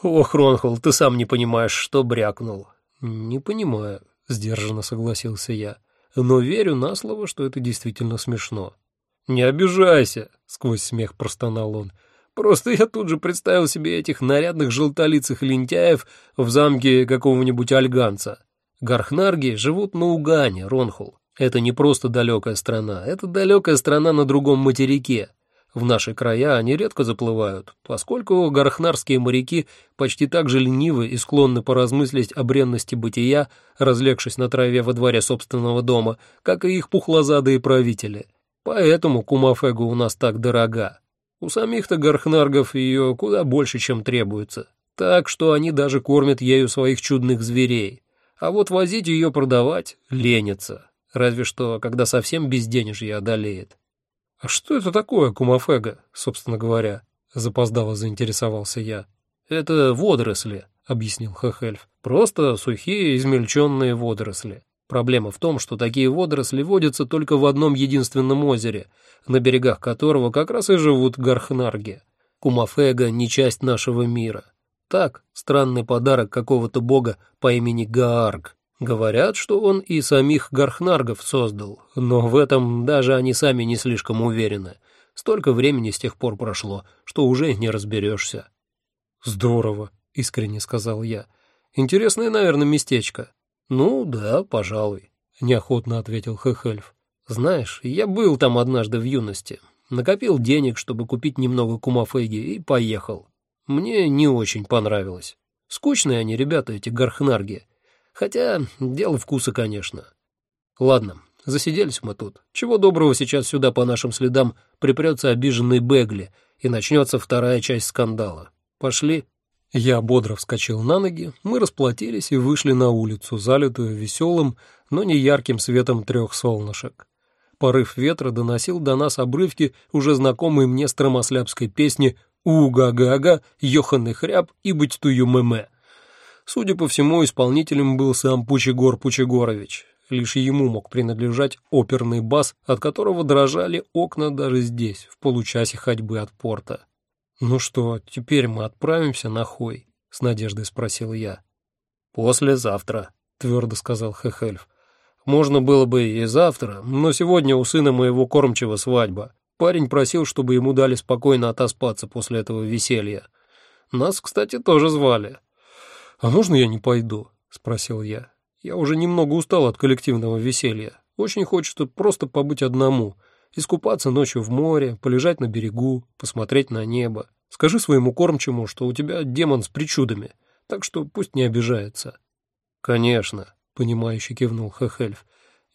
Ох, Ронхул, ты сам не понимаешь, что брякнул. Не понимаю, сдержанно согласился я, но верю на слово, что это действительно смешно. Не обижайся, сквозь смех простонал он. Просто я тут же представил себе этих нарядных желтолицых лентяев в замке какого-нибудь альганца. Гархнарги живут на Угане, Ронхул. Это не просто далекая страна, это далекая страна на другом материке. В наши края они редко заплывают, поскольку гархнарские моряки почти так же ленивы и склонны поразмыслить о бренности бытия, разлегшись на траве во дворе собственного дома, как и их пухлозадые правители. Поэтому кумафегу у нас так дорога. У самих-то гархнаргов ее куда больше, чем требуется. Так что они даже кормят ею своих чудных зверей. А вот возить ее продавать ленится, разве что, когда совсем безденежье одолеет. «А что это такое, кумафега, собственно говоря?» — запоздало заинтересовался я. «Это водоросли», — объяснил Хехельф. «Просто сухие измельченные водоросли. Проблема в том, что такие водоросли водятся только в одном единственном озере, на берегах которого как раз и живут гархнарги. Кумафега — не часть нашего мира. Так, странный подарок какого-то бога по имени Гаарг. Говорят, что он и самих Гархнаргов создал, но в этом даже они сами не слишком уверены. Столько времени с тех пор прошло, что уже не разберешься. «Здорово», — искренне сказал я. «Интересное, наверное, местечко». «Ну да, пожалуй», — неохотно ответил Хехельф. «Знаешь, я был там однажды в юности. Накопил денег, чтобы купить немного кумафеги, и поехал. Мне не очень понравилось. Скучные они ребята, эти гархнарги. Хотя дело вкуса, конечно. Ладно, засиделись мы тут. Чего доброго сейчас сюда по нашим следам припрется обиженный Бегли, и начнется вторая часть скандала. Пошли. Я бодро вскочил на ноги, мы расплатились и вышли на улицу, залитую веселым, но не ярким светом трех солнышек. Порыв ветра доносил до нас обрывки уже знакомой мне стромослябской песни «У-га-га-га», «Йоханный хряб» и «Быть тую мэмэ». Судя по всему, исполнителем был сам Пучегор Пучегорович. Лишь ему мог принадлежать оперный бас, от которого дрожали окна даже здесь, в получасе ходьбы от порта. «Ну что, теперь мы отправимся на Хой?» — с надеждой спросил я. «Послезавтра», — твердо сказал Хехельф. «Можно было бы и завтра, но сегодня у сына моего кормчего свадьба. Парень просил, чтобы ему дали спокойно отоспаться после этого веселья. Нас, кстати, тоже звали». «А можно я не пойду?» — спросил я. «Я уже немного устал от коллективного веселья. Очень хочется просто побыть одному» искупаться ночью в море, полежать на берегу, посмотреть на небо. Скажи своему кормчему, что у тебя демон с причудами, так что пусть не обижается». «Конечно», — понимающе кивнул Хехельф.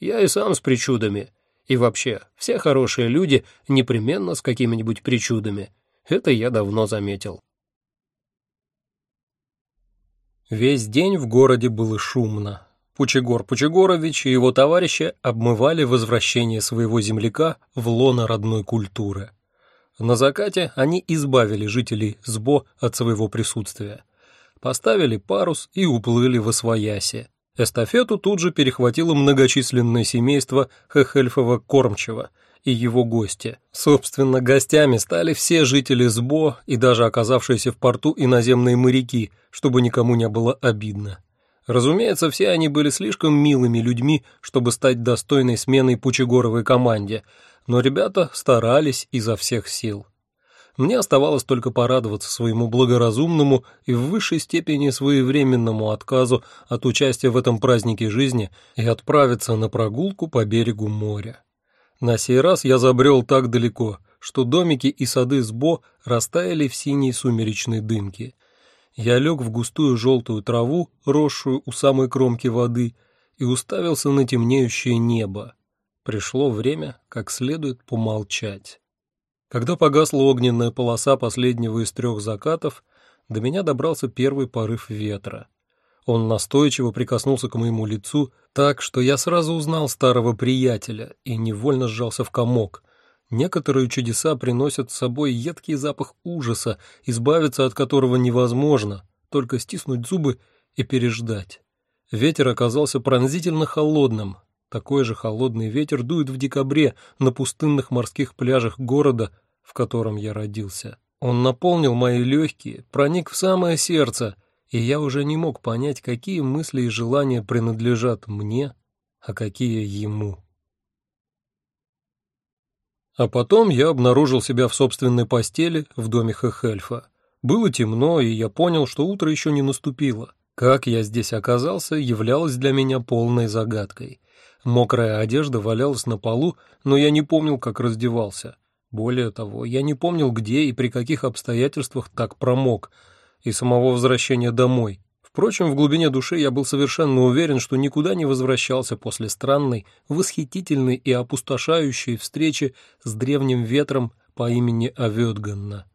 «Я и сам с причудами. И вообще, все хорошие люди непременно с какими-нибудь причудами. Это я давно заметил». Весь день в городе было шумно. Пучегор Пучегорович и его товарищи обмывали возвращение своего земляка в лоно родной культуры. На закате они избавили жителей Сбо от своего присутствия. Поставили парус и уплыли в Освояси. Эстафету тут же перехватило многочисленное семейство Хехельфова-Кормчева и его гости. Собственно, гостями стали все жители Сбо и даже оказавшиеся в порту иноземные моряки, чтобы никому не было обидно. Разумеется, все они были слишком милыми людьми, чтобы стать достойной сменой Пучегоровой команде, но ребята старались изо всех сил. Мне оставалось только порадоваться своему благоразумному и в высшей степени своевременному отказу от участия в этом празднике жизни и отправиться на прогулку по берегу моря. На сей раз я забрел так далеко, что домики и сады Сбо растаяли в синей сумеречной дымке, я лег в густую желтую траву, росшую у самой кромки воды, и уставился на темнеющее небо. Пришло время как следует помолчать. Когда погасла огненная полоса последнего из трех закатов, до меня добрался первый порыв ветра. Он настойчиво прикоснулся к моему лицу так, что я сразу узнал старого приятеля и невольно сжался в комок, Некоторые чудеса приносят с собой едкий запах ужаса, избавиться от которого невозможно, только стиснуть зубы и переждать. Ветер оказался пронзительно холодным. Такой же холодный ветер дует в декабре на пустынных морских пляжах города, в котором я родился. Он наполнил мои легкие, проник в самое сердце, и я уже не мог понять, какие мысли и желания принадлежат мне, а какие ему. А потом я обнаружил себя в собственной постели в доме Хехельфа. Было темно, и я понял, что утро еще не наступило. Как я здесь оказался, являлось для меня полной загадкой. Мокрая одежда валялась на полу, но я не помнил, как раздевался. Более того, я не помнил, где и при каких обстоятельствах так промок, и самого возвращения домой. Впрочем, в глубине души я был совершенно уверен, что никуда не возвращался после странной, восхитительной и опустошающей встречи с древним ветром по имени Авёдганна.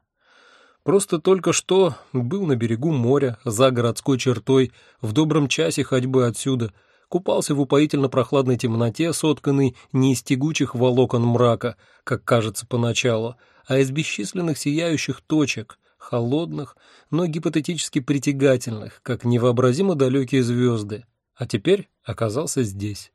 Просто только что был на берегу моря, за городской чертой, в добром часе ходьбы отсюда, купался в упоительно прохладной темноте, сотканной не из тягучих волокон мрака, как кажется поначалу, а из бесчисленных сияющих точек — холодных, но гипотетически притягательных, как невообразимо далекие звезды, а теперь оказался здесь.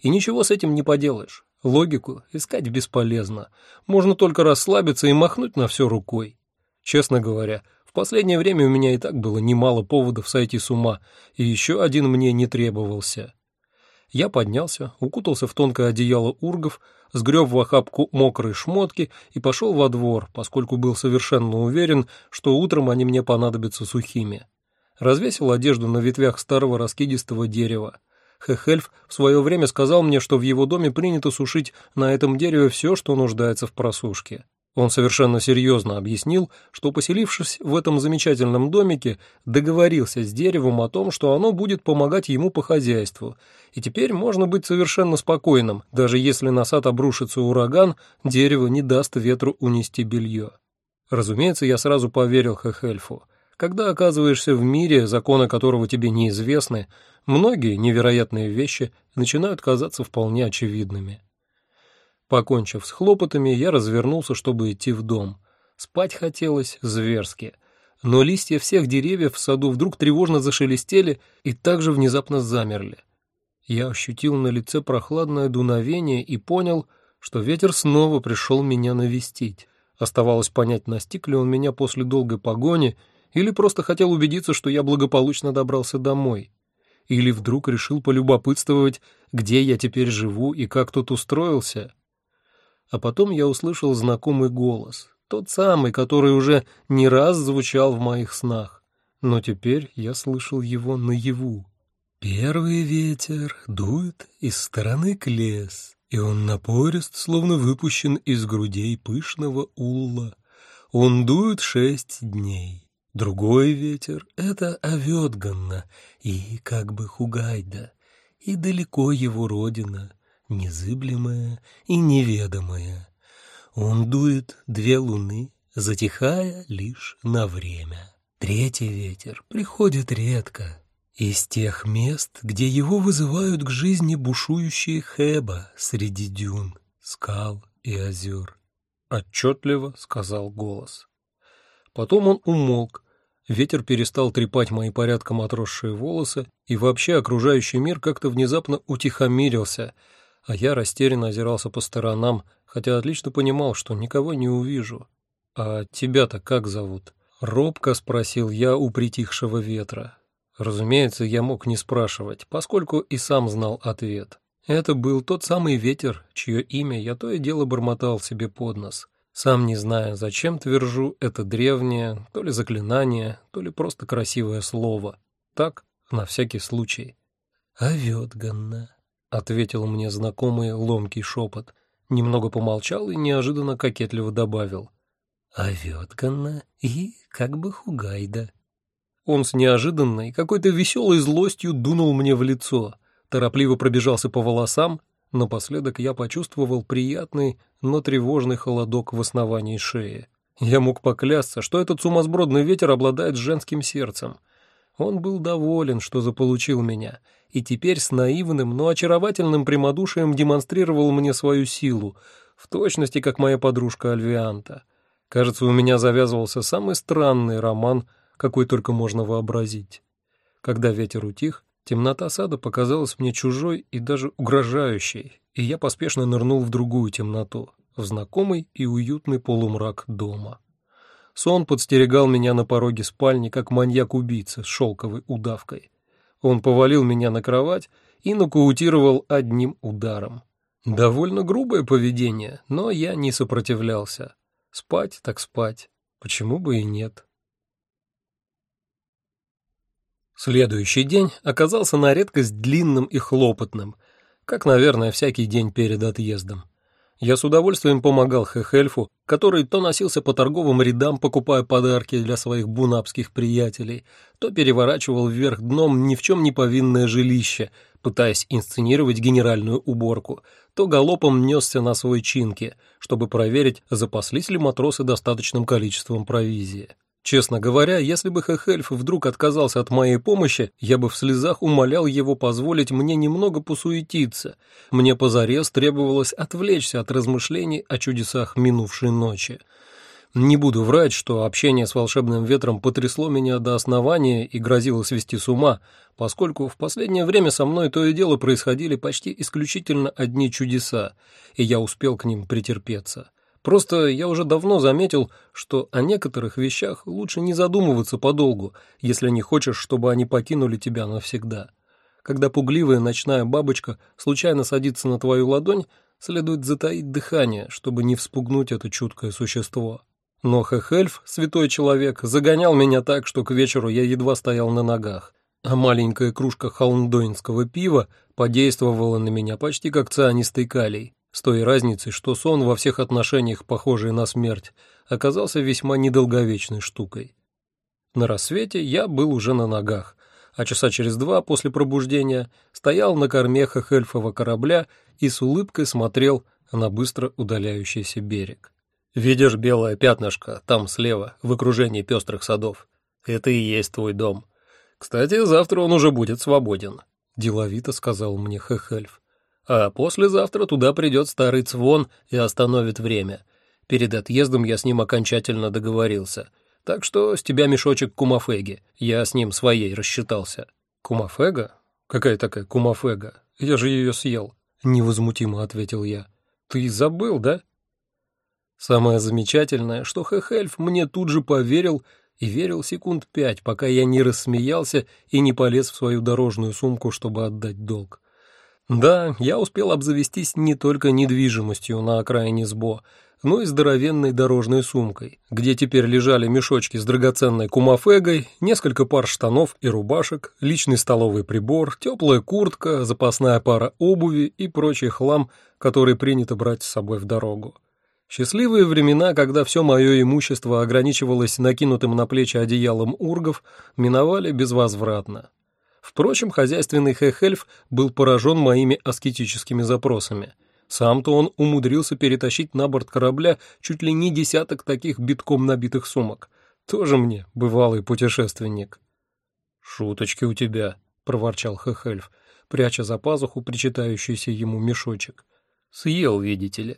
И ничего с этим не поделаешь. Логику искать бесполезно. Можно только расслабиться и махнуть на все рукой. Честно говоря, в последнее время у меня и так было немало поводов сойти с ума, и еще один мне не требовался. Я поднялся, укутался в тонкое одеяло ургов, сгреб в охапку мокрые шмотки и пошел во двор, поскольку был совершенно уверен, что утром они мне понадобятся сухими. Развесил одежду на ветвях старого раскидистого дерева. Хехельф в свое время сказал мне, что в его доме принято сушить на этом дереве все, что нуждается в просушке. Он совершенно серьезно объяснил, что, поселившись в этом замечательном домике, договорился с деревом о том, что оно будет помогать ему по хозяйству, и теперь можно быть совершенно спокойным, даже если на сад обрушится ураган, дерево не даст ветру унести белье. Разумеется, я сразу поверил Хехельфу. Когда оказываешься в мире, законы которого тебе неизвестны, многие невероятные вещи начинают казаться вполне очевидными. Покончив с хлопотами, я развернулся, чтобы идти в дом. Спать хотелось зверски. Но листья всех деревьев в саду вдруг тревожно зашелестели и также внезапно замерли. Я ощутил на лице прохладное дуновение и понял, что ветер снова пришел меня навестить. Оставалось понять, настиг ли он меня после долгой погони или просто хотел убедиться, что я благополучно добрался домой. Или вдруг решил полюбопытствовать, где я теперь живу и как тут устроился. А потом я услышал знакомый голос, тот самый, который уже не раз звучал в моих снах, но теперь я слышал его наяву. Первый ветер дует из стороны к лес, и он напорист, словно выпущен из грудей пышного улла. Он дует шесть дней. Другой ветер — это Авёдганна и как бы Хугайда, и далеко его родина — незыблемое и неведомое. Он дует две луны, затихая лишь на время. Третий ветер приходит редко, из тех мест, где его вызывают к жизни бушующие Хэба среди дюн, скал и озер. Отчетливо сказал голос. Потом он умолк, ветер перестал трепать мои порядком отросшие волосы, и вообще окружающий мир как-то внезапно утихомирился — а я растерянно озирался по сторонам, хотя отлично понимал, что никого не увижу. «А тебя-то как зовут?» — робко спросил я у притихшего ветра. Разумеется, я мог не спрашивать, поскольку и сам знал ответ. Это был тот самый ветер, чье имя я то и дело бормотал себе под нос, сам не зная, зачем твержу это древнее, то ли заклинание, то ли просто красивое слово. Так, на всякий случай. «Авётганна», — ответил мне знакомый ломкий шепот. Немного помолчал и неожиданно кокетливо добавил. «А Ветганна и как бы Хугайда». Он с неожиданной, какой-то веселой злостью дунул мне в лицо, торопливо пробежался по волосам, напоследок я почувствовал приятный, но тревожный холодок в основании шеи. Я мог поклясться, что этот сумасбродный ветер обладает женским сердцем. Он был доволен, что заполучил меня — и теперь с наивным, но очаровательным прямодушием демонстрировал мне свою силу, в точности как моя подружка Альвианта. Кажется, у меня завязывался самый странный роман, какой только можно вообразить. Когда ветер утих, темнота сада показалась мне чужой и даже угрожающей, и я поспешно нырнул в другую темноту, в знакомый и уютный полумрак дома. Сон подстерегал меня на пороге спальни, как маньяк-убийца с шелковой удавкой. Он повалил меня на кровать и нокаутировал одним ударом. Довольно грубое поведение, но я не сопротивлялся. Спать так спать. Почему бы и нет? Следующий день оказался на редкость длинным и хлопотным, как, наверное, всякий день перед отъездом. Я с удовольствием помогал Хехельфу, который то носился по торговым рядам, покупая подарки для своих бунапских приятелей, то переворачивал вверх дном ни в чем не повинное жилище, пытаясь инсценировать генеральную уборку, то галопом несся на свой чинке, чтобы проверить, запаслись ли матросы достаточным количеством провизии. Честно говоря, если бы Хехельф вдруг отказался от моей помощи, я бы в слезах умолял его позволить мне немного посуетиться. Мне позарез требовалось отвлечься от размышлений о чудесах минувшей ночи. Не буду врать, что общение с волшебным ветром потрясло меня до основания и грозило свести с ума, поскольку в последнее время со мной то и дело происходили почти исключительно одни чудеса, и я успел к ним претерпеться. Просто я уже давно заметил, что о некоторых вещах лучше не задумываться подолгу, если не хочешь, чтобы они покинули тебя навсегда. Когда пугливая ночная бабочка случайно садится на твою ладонь, следует затаить дыхание, чтобы не вспугнуть это чуткое существо. Но Хехельф, святой человек, загонял меня так, что к вечеру я едва стоял на ногах, а маленькая кружка холмдоинского пива подействовала на меня почти как цианистый калий. С той разницей, что сон во всех отношениях, похожий на смерть, оказался весьма недолговечной штукой. На рассвете я был уже на ногах, а часа через два после пробуждения стоял на корме хельфова корабля и с улыбкой смотрел на быстро удаляющийся берег. «Видишь белое пятнышко там слева, в окружении пестрых садов? Это и есть твой дом. Кстати, завтра он уже будет свободен», — деловито сказал мне Хехельф. «А послезавтра туда придет старый Цвон и остановит время. Перед отъездом я с ним окончательно договорился. Так что с тебя мешочек кумафеги. Я с ним своей рассчитался». «Кумафега? Какая такая кумафега? Я же ее съел», — невозмутимо ответил я. «Ты забыл, да?» Самое замечательное, что Хехельф мне тут же поверил и верил секунд пять, пока я не рассмеялся и не полез в свою дорожную сумку, чтобы отдать долг. Да, я успел обзавестись не только недвижимостью на окраине СБО, но и здоровенной дорожной сумкой, где теперь лежали мешочки с драгоценной кумафегой, несколько пар штанов и рубашек, личный столовый прибор, теплая куртка, запасная пара обуви и прочий хлам, который принято брать с собой в дорогу. Счастливые времена, когда все мое имущество ограничивалось накинутым на плечи одеялом ургов, миновали безвозвратно. Впрочем, хозяйственный Хехельф был поражен моими аскетическими запросами. Сам-то он умудрился перетащить на борт корабля чуть ли не десяток таких битком набитых сумок. Тоже мне бывалый путешественник. «Шуточки у тебя», — проворчал Хехельф, пряча за пазуху причитающийся ему мешочек. «Съел, видите ли».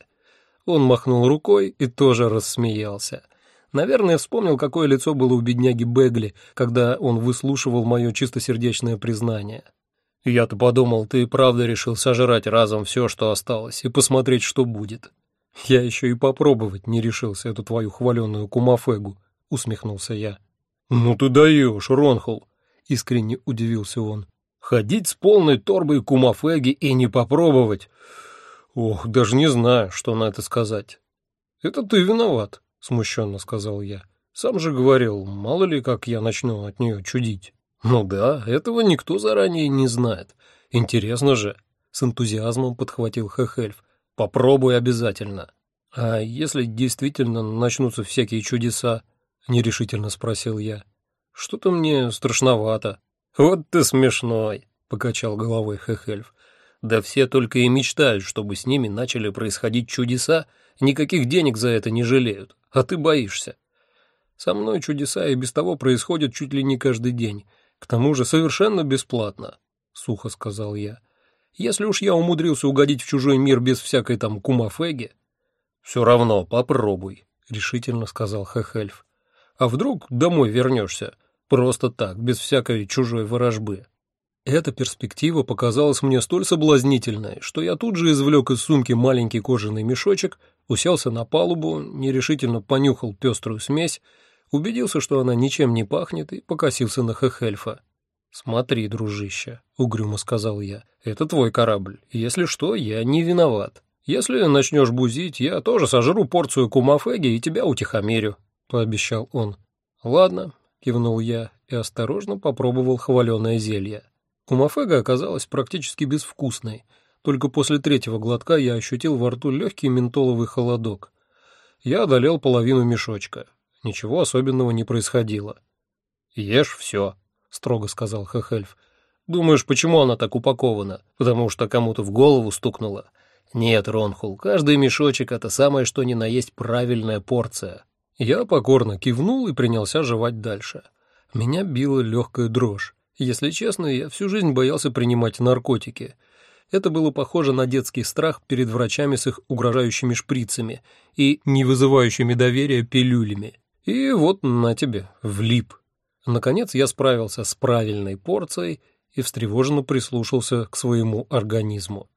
Он махнул рукой и тоже рассмеялся. Наверное, вспомнил, какое лицо было у бедняги Бегли, когда он выслушивал мое чистосердечное признание. «Я-то подумал, ты правда решил сожрать разом все, что осталось, и посмотреть, что будет». «Я еще и попробовать не решился эту твою хваленую кумафегу», — усмехнулся я. «Ну ты даешь, Ронхол», — искренне удивился он. «Ходить с полной торбой кумафеги и не попробовать...» Ох, даже не знаю, что на это сказать. Это ты виноват, смущенно сказал я. Сам же говорил, мало ли как я начну от нее чудить. Ну да, этого никто заранее не знает. Интересно же, с энтузиазмом подхватил Хехельф. Попробуй обязательно. А если действительно начнутся всякие чудеса? нерешительно спросил я. Что-то мне страшновато. Вот ты смешной, покачал головой Хехельф. Да все только и мечтают, чтобы с ними начали происходить чудеса, никаких денег за это не жалеют, а ты боишься. Со мной чудеса и без того происходят чуть ли не каждый день, к тому же совершенно бесплатно, — сухо сказал я. Если уж я умудрился угодить в чужой мир без всякой там кумафеги... — Все равно попробуй, — решительно сказал Хехельф. — А вдруг домой вернешься? Просто так, без всякой чужой ворожбы. Эта перспектива показалась мне столь соблазнительной, что я тут же извлек из сумки маленький кожаный мешочек, уселся на палубу, нерешительно понюхал пеструю смесь, убедился, что она ничем не пахнет, и покосился на Хехельфа. «Смотри, дружище», — угрюмо сказал я, — «это твой корабль. Если что, я не виноват. Если начнешь бузить, я тоже сожру порцию кумафеги и тебя утихомирю», — пообещал он. «Ладно», — кивнул я и осторожно попробовал хваленое зелье. Кумафега оказалась практически безвкусной. Только после третьего глотка я ощутил во рту легкий ментоловый холодок. Я одолел половину мешочка. Ничего особенного не происходило. «Ешь все», — строго сказал Хехельф. «Думаешь, почему она так упакована? Потому что кому-то в голову стукнуло?» «Нет, Ронхул, каждый мешочек — это самое что ни на есть правильная порция». Я покорно кивнул и принялся жевать дальше. Меня била легкая дрожь. Если честно, я всю жизнь боялся принимать наркотики. Это было похоже на детский страх перед врачами с их угрожающими шприцами и не вызывающими доверия пилюлями. И вот на тебе, влип. Наконец я справился с правильной порцией и встревоженно прислушался к своему организму.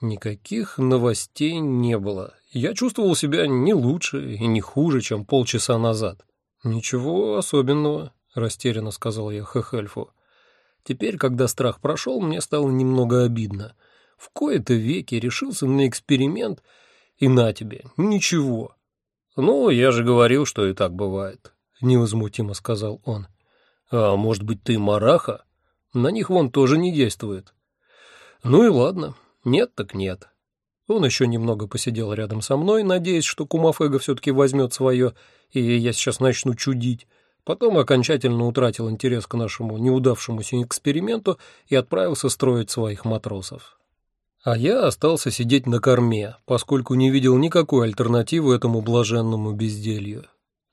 Никаких новостей не было. Я чувствовал себя не лучше и не хуже, чем полчаса назад. «Ничего особенного», — растерянно сказал я Хехельфу. Теперь, когда страх прошел, мне стало немного обидно. В кои-то веки решился на эксперимент, и на тебе, ничего. «Ну, я же говорил, что и так бывает», — невозмутимо сказал он. «А может быть, ты мараха? На них вон тоже не действует». «Ну и ладно, нет так нет». Он еще немного посидел рядом со мной, надеясь, что Кумафега все-таки возьмет свое, и я сейчас начну чудить. Потом окончательно утратил интерес к нашему неудавшемуся эксперименту и отправился строить своих матросов. А я остался сидеть на корме, поскольку не видел никакой альтернативы этому блаженному безделью.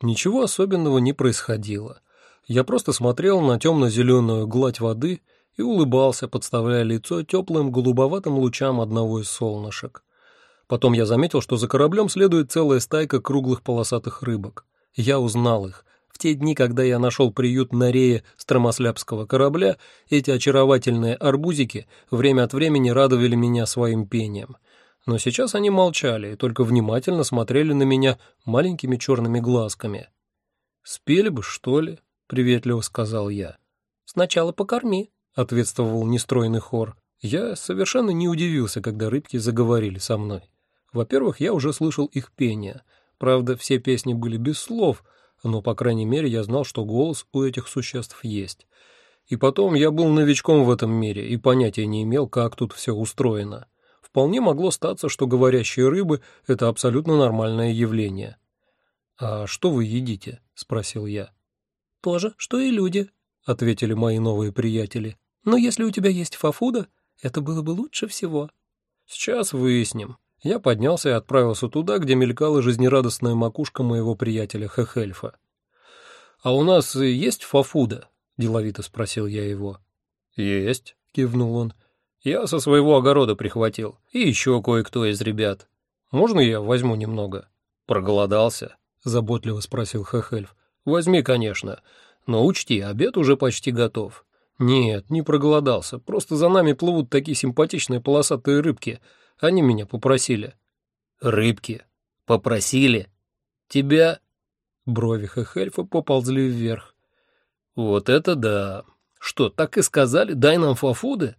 Ничего особенного не происходило. Я просто смотрел на темно-зеленую гладь воды и улыбался, подставляя лицо теплым голубоватым лучам одного из солнышек. Потом я заметил, что за кораблем следует целая стайка круглых полосатых рыбок. Я узнал их. В те дни, когда я нашел приют на рее стромослябского корабля, эти очаровательные арбузики время от времени радовали меня своим пением. Но сейчас они молчали и только внимательно смотрели на меня маленькими черными глазками. «Спели бы, что ли?» — приветливо сказал я. «Сначала покорми», — ответствовал нестройный хор. Я совершенно не удивился, когда рыбки заговорили со мной. Во-первых, я уже слышал их пение. Правда, все песни были без слов, но, по крайней мере, я знал, что голос у этих существ есть. И потом, я был новичком в этом мире и понятия не имел, как тут все устроено. Вполне могло статься, что говорящие рыбы — это абсолютно нормальное явление. «А что вы едите?» — спросил я. «То же, что и люди», — ответили мои новые приятели. «Но если у тебя есть фафуда, это было бы лучше всего». «Сейчас выясним». Я поднялся и отправился туда, где мелькала жизнерадостная макушка моего приятеля Хехельфа. «А у нас есть фафуда?» — деловито спросил я его. «Есть», — кивнул он. «Я со своего огорода прихватил. И еще кое-кто из ребят. Можно я возьму немного?» «Проголодался?» — заботливо спросил Хехельф. «Возьми, конечно. Но учти, обед уже почти готов». «Нет, не проголодался. Просто за нами плывут такие симпатичные полосатые рыбки. Они меня попросили». «Рыбки? Попросили? Тебя?» Брови Хехельфа поползли вверх. «Вот это да! Что, так и сказали? Дай нам фафуды?»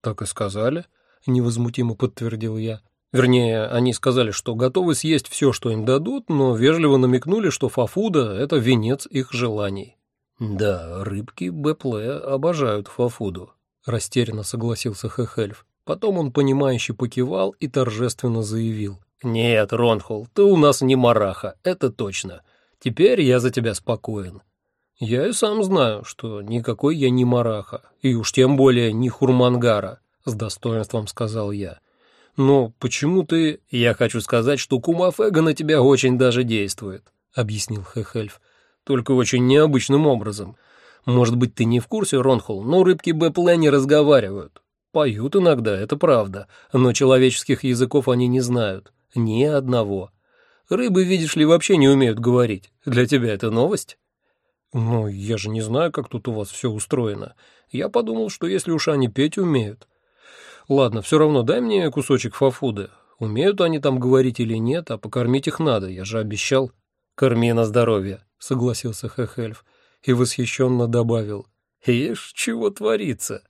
«Так и сказали», — невозмутимо подтвердил я. Вернее, они сказали, что готовы съесть все, что им дадут, но вежливо намекнули, что фафуда — это венец их желаний. «Да, рыбки Бэпле обожают фафуду», — растерянно согласился Хехельф. Потом он, понимающе покивал и торжественно заявил. «Нет, Ронхол, ты у нас не мараха, это точно. Теперь я за тебя спокоен». «Я и сам знаю, что никакой я не мараха, и уж тем более не хурмангара», — с достоинством сказал я. «Но почему ты...» «Я хочу сказать, что кумафега на тебя очень даже действует», — объяснил Хехельф. «Только очень необычным образом. Может быть, ты не в курсе, Ронхол, но рыбки Бэпле не разговаривают. Поют иногда, это правда, но человеческих языков они не знают. Ни одного. Рыбы, видишь ли, вообще не умеют говорить. Для тебя это новость? Ну, я же не знаю, как тут у вас все устроено. Я подумал, что если уж они петь умеют. Ладно, все равно дай мне кусочек фафуды. Умеют они там говорить или нет, а покормить их надо, я же обещал. Корми на здоровье, согласился Хехельф и восхищенно добавил. Ишь, чего творится?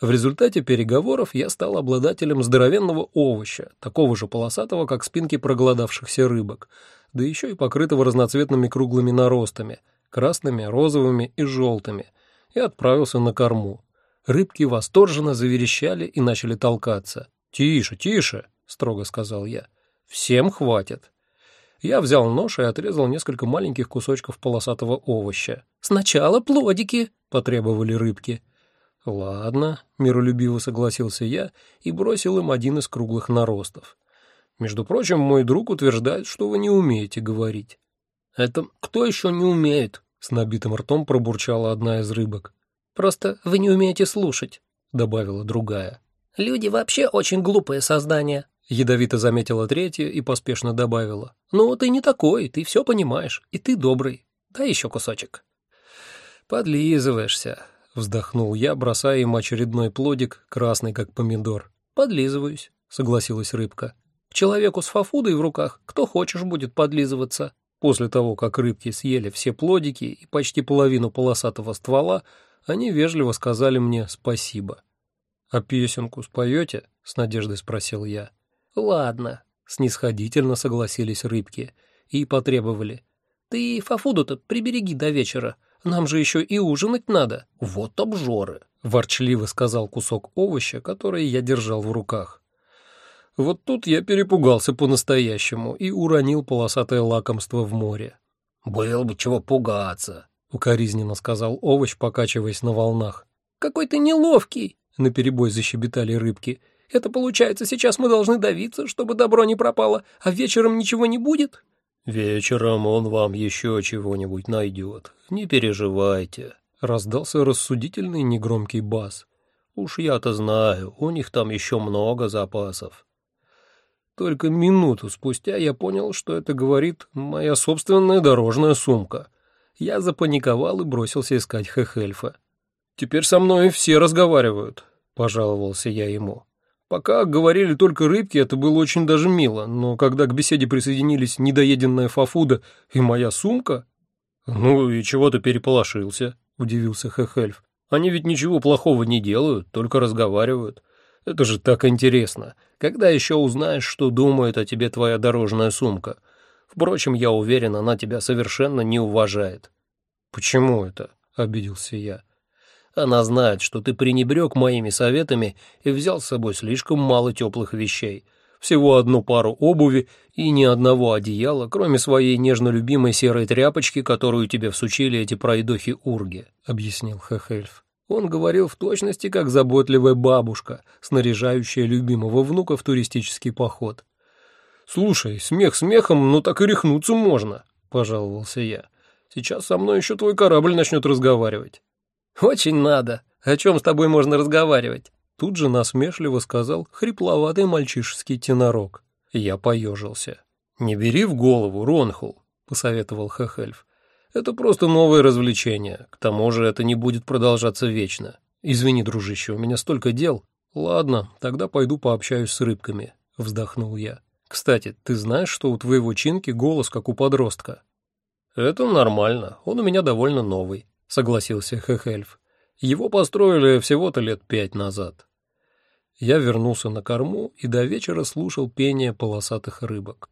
В результате переговоров я стал обладателем здоровенного овоща, такого же полосатого, как спинки проголодавшихся рыбок, да еще и покрытого разноцветными круглыми наростами, красными, розовыми и желтыми, и отправился на корму. Рыбки восторженно заверещали и начали толкаться. «Тише, тише!» — строго сказал я. «Всем хватит!» Я взял нож и отрезал несколько маленьких кусочков полосатого овоща. «Сначала плодики!» — потребовали рыбки. «Ладно», — миролюбиво согласился я и бросил им один из круглых наростов. «Между прочим, мой друг утверждает, что вы не умеете говорить». «Это кто еще не умеет?» — с набитым ртом пробурчала одна из рыбок. «Просто вы не умеете слушать», — добавила другая. «Люди вообще очень глупые создания», — ядовито заметила третья и поспешно добавила. «Ну, ты не такой, ты все понимаешь, и ты добрый. Дай еще кусочек». «Подлизываешься», Вздохнул я, бросая им очередной плодик, красный как помидор. «Подлизываюсь», — согласилась рыбка. «К человеку с фафудой в руках кто хочешь будет подлизываться». После того, как рыбки съели все плодики и почти половину полосатого ствола, они вежливо сказали мне спасибо. «А песенку споете?» — с надеждой спросил я. «Ладно», — снисходительно согласились рыбки и потребовали. «Ты фафуду-то прибереги до вечера, нам же еще и ужинать надо. Вот обжоры!» — ворчливо сказал кусок овоща, который я держал в руках. Вот тут я перепугался по-настоящему и уронил полосатое лакомство в море. «Было бы чего пугаться», — укоризненно сказал овощ, покачиваясь на волнах. «Какой ты неловкий!» — наперебой защебетали рыбки. «Это получается, сейчас мы должны давиться, чтобы добро не пропало, а вечером ничего не будет?» «Вечером он вам еще чего-нибудь найдет. Не переживайте», — раздался рассудительный негромкий бас. «Уж я-то знаю, у них там еще много запасов». Только минуту спустя я понял, что это говорит моя собственная дорожная сумка. Я запаниковал и бросился искать Хехельфа. «Теперь со мной все разговаривают», — пожаловался я ему. Пока говорили только рыбки, это было очень даже мило, но когда к беседе присоединились недоеденная фафуда и моя сумка... «Ну и чего ты переполошился?» — удивился Хехельф. «Они ведь ничего плохого не делают, только разговаривают. Это же так интересно. Когда еще узнаешь, что думает о тебе твоя дорожная сумка? Впрочем, я уверен, она тебя совершенно не уважает». «Почему это?» — обиделся я. «Она знает, что ты пренебрег моими советами и взял с собой слишком мало теплых вещей. Всего одну пару обуви и ни одного одеяла, кроме своей нежно любимой серой тряпочки, которую тебе всучили эти пройдохи-урги», — объяснил Хехельф. Он говорил в точности, как заботливая бабушка, снаряжающая любимого внука в туристический поход. «Слушай, смех смехом, но так и рехнуться можно», — пожаловался я. «Сейчас со мной еще твой корабль начнет разговаривать». «Очень надо. О чем с тобой можно разговаривать?» Тут же насмешливо сказал хрипловатый мальчишеский тенорок. Я поежился. «Не бери в голову, Ронхул», — посоветовал Хехельф. Это просто новое развлечение. К тому же это не будет продолжаться вечно. Извини, дружище, у меня столько дел. Ладно, тогда пойду пообщаюсь с рыбками, вздохнул я. Кстати, ты знаешь, что у твоего Чинки голос как у подростка? Это нормально. Он у меня довольно новый, согласился Хехельф. Его построили всего-то лет пять назад. Я вернулся на корму и до вечера слушал пение полосатых рыбок.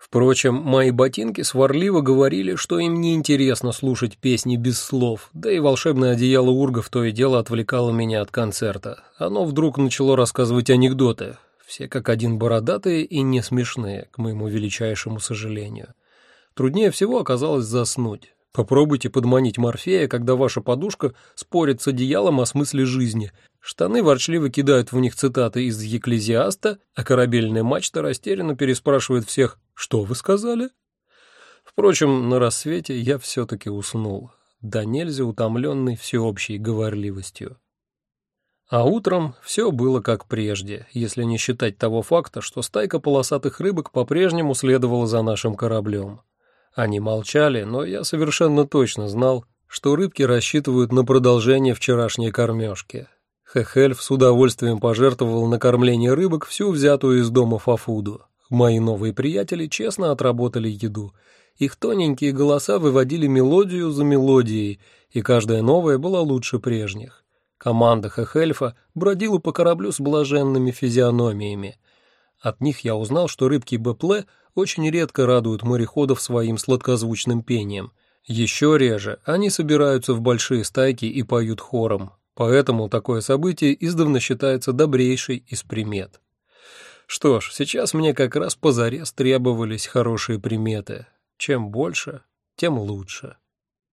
Впрочем, мои ботинки сварливо говорили, что им неинтересно слушать песни без слов, да и волшебное одеяло ургов то и дело отвлекало меня от концерта. Оно вдруг начало рассказывать анекдоты, все как один бородатые и не смешные, к моему величайшему сожалению. Труднее всего оказалось заснуть. Попробуйте подманить Морфея, когда ваша подушка спорит с одеялом о смысле жизни. Штаны ворчливо кидают в них цитаты из Екклезиаста, а корабельная мачта растерянно переспрашивает всех «Что вы сказали?». Впрочем, на рассвете я все-таки уснул, да нельзя утомленный всеобщей говорливостью. А утром все было как прежде, если не считать того факта, что стайка полосатых рыбок по-прежнему следовала за нашим кораблем. Они молчали, но я совершенно точно знал, что рыбки рассчитывают на продолжение вчерашней кормежки. Хехельф с удовольствием пожертвовал на кормление рыбок всю взятую из дома фафуду. Мои новые приятели честно отработали еду. Их тоненькие голоса выводили мелодию за мелодией, и каждая новая была лучше прежних. Команда Хехельфа бродила по кораблю с блаженными физиономиями. От них я узнал, что рыбки Бепле очень редко радуют мореходов своим сладкозвучным пением. Еще реже они собираются в большие стайки и поют хором. Поэтому такое событие издавна считается добрейшей из примет. Что ж, сейчас мне как раз позарез требовались хорошие приметы. Чем больше, тем лучше.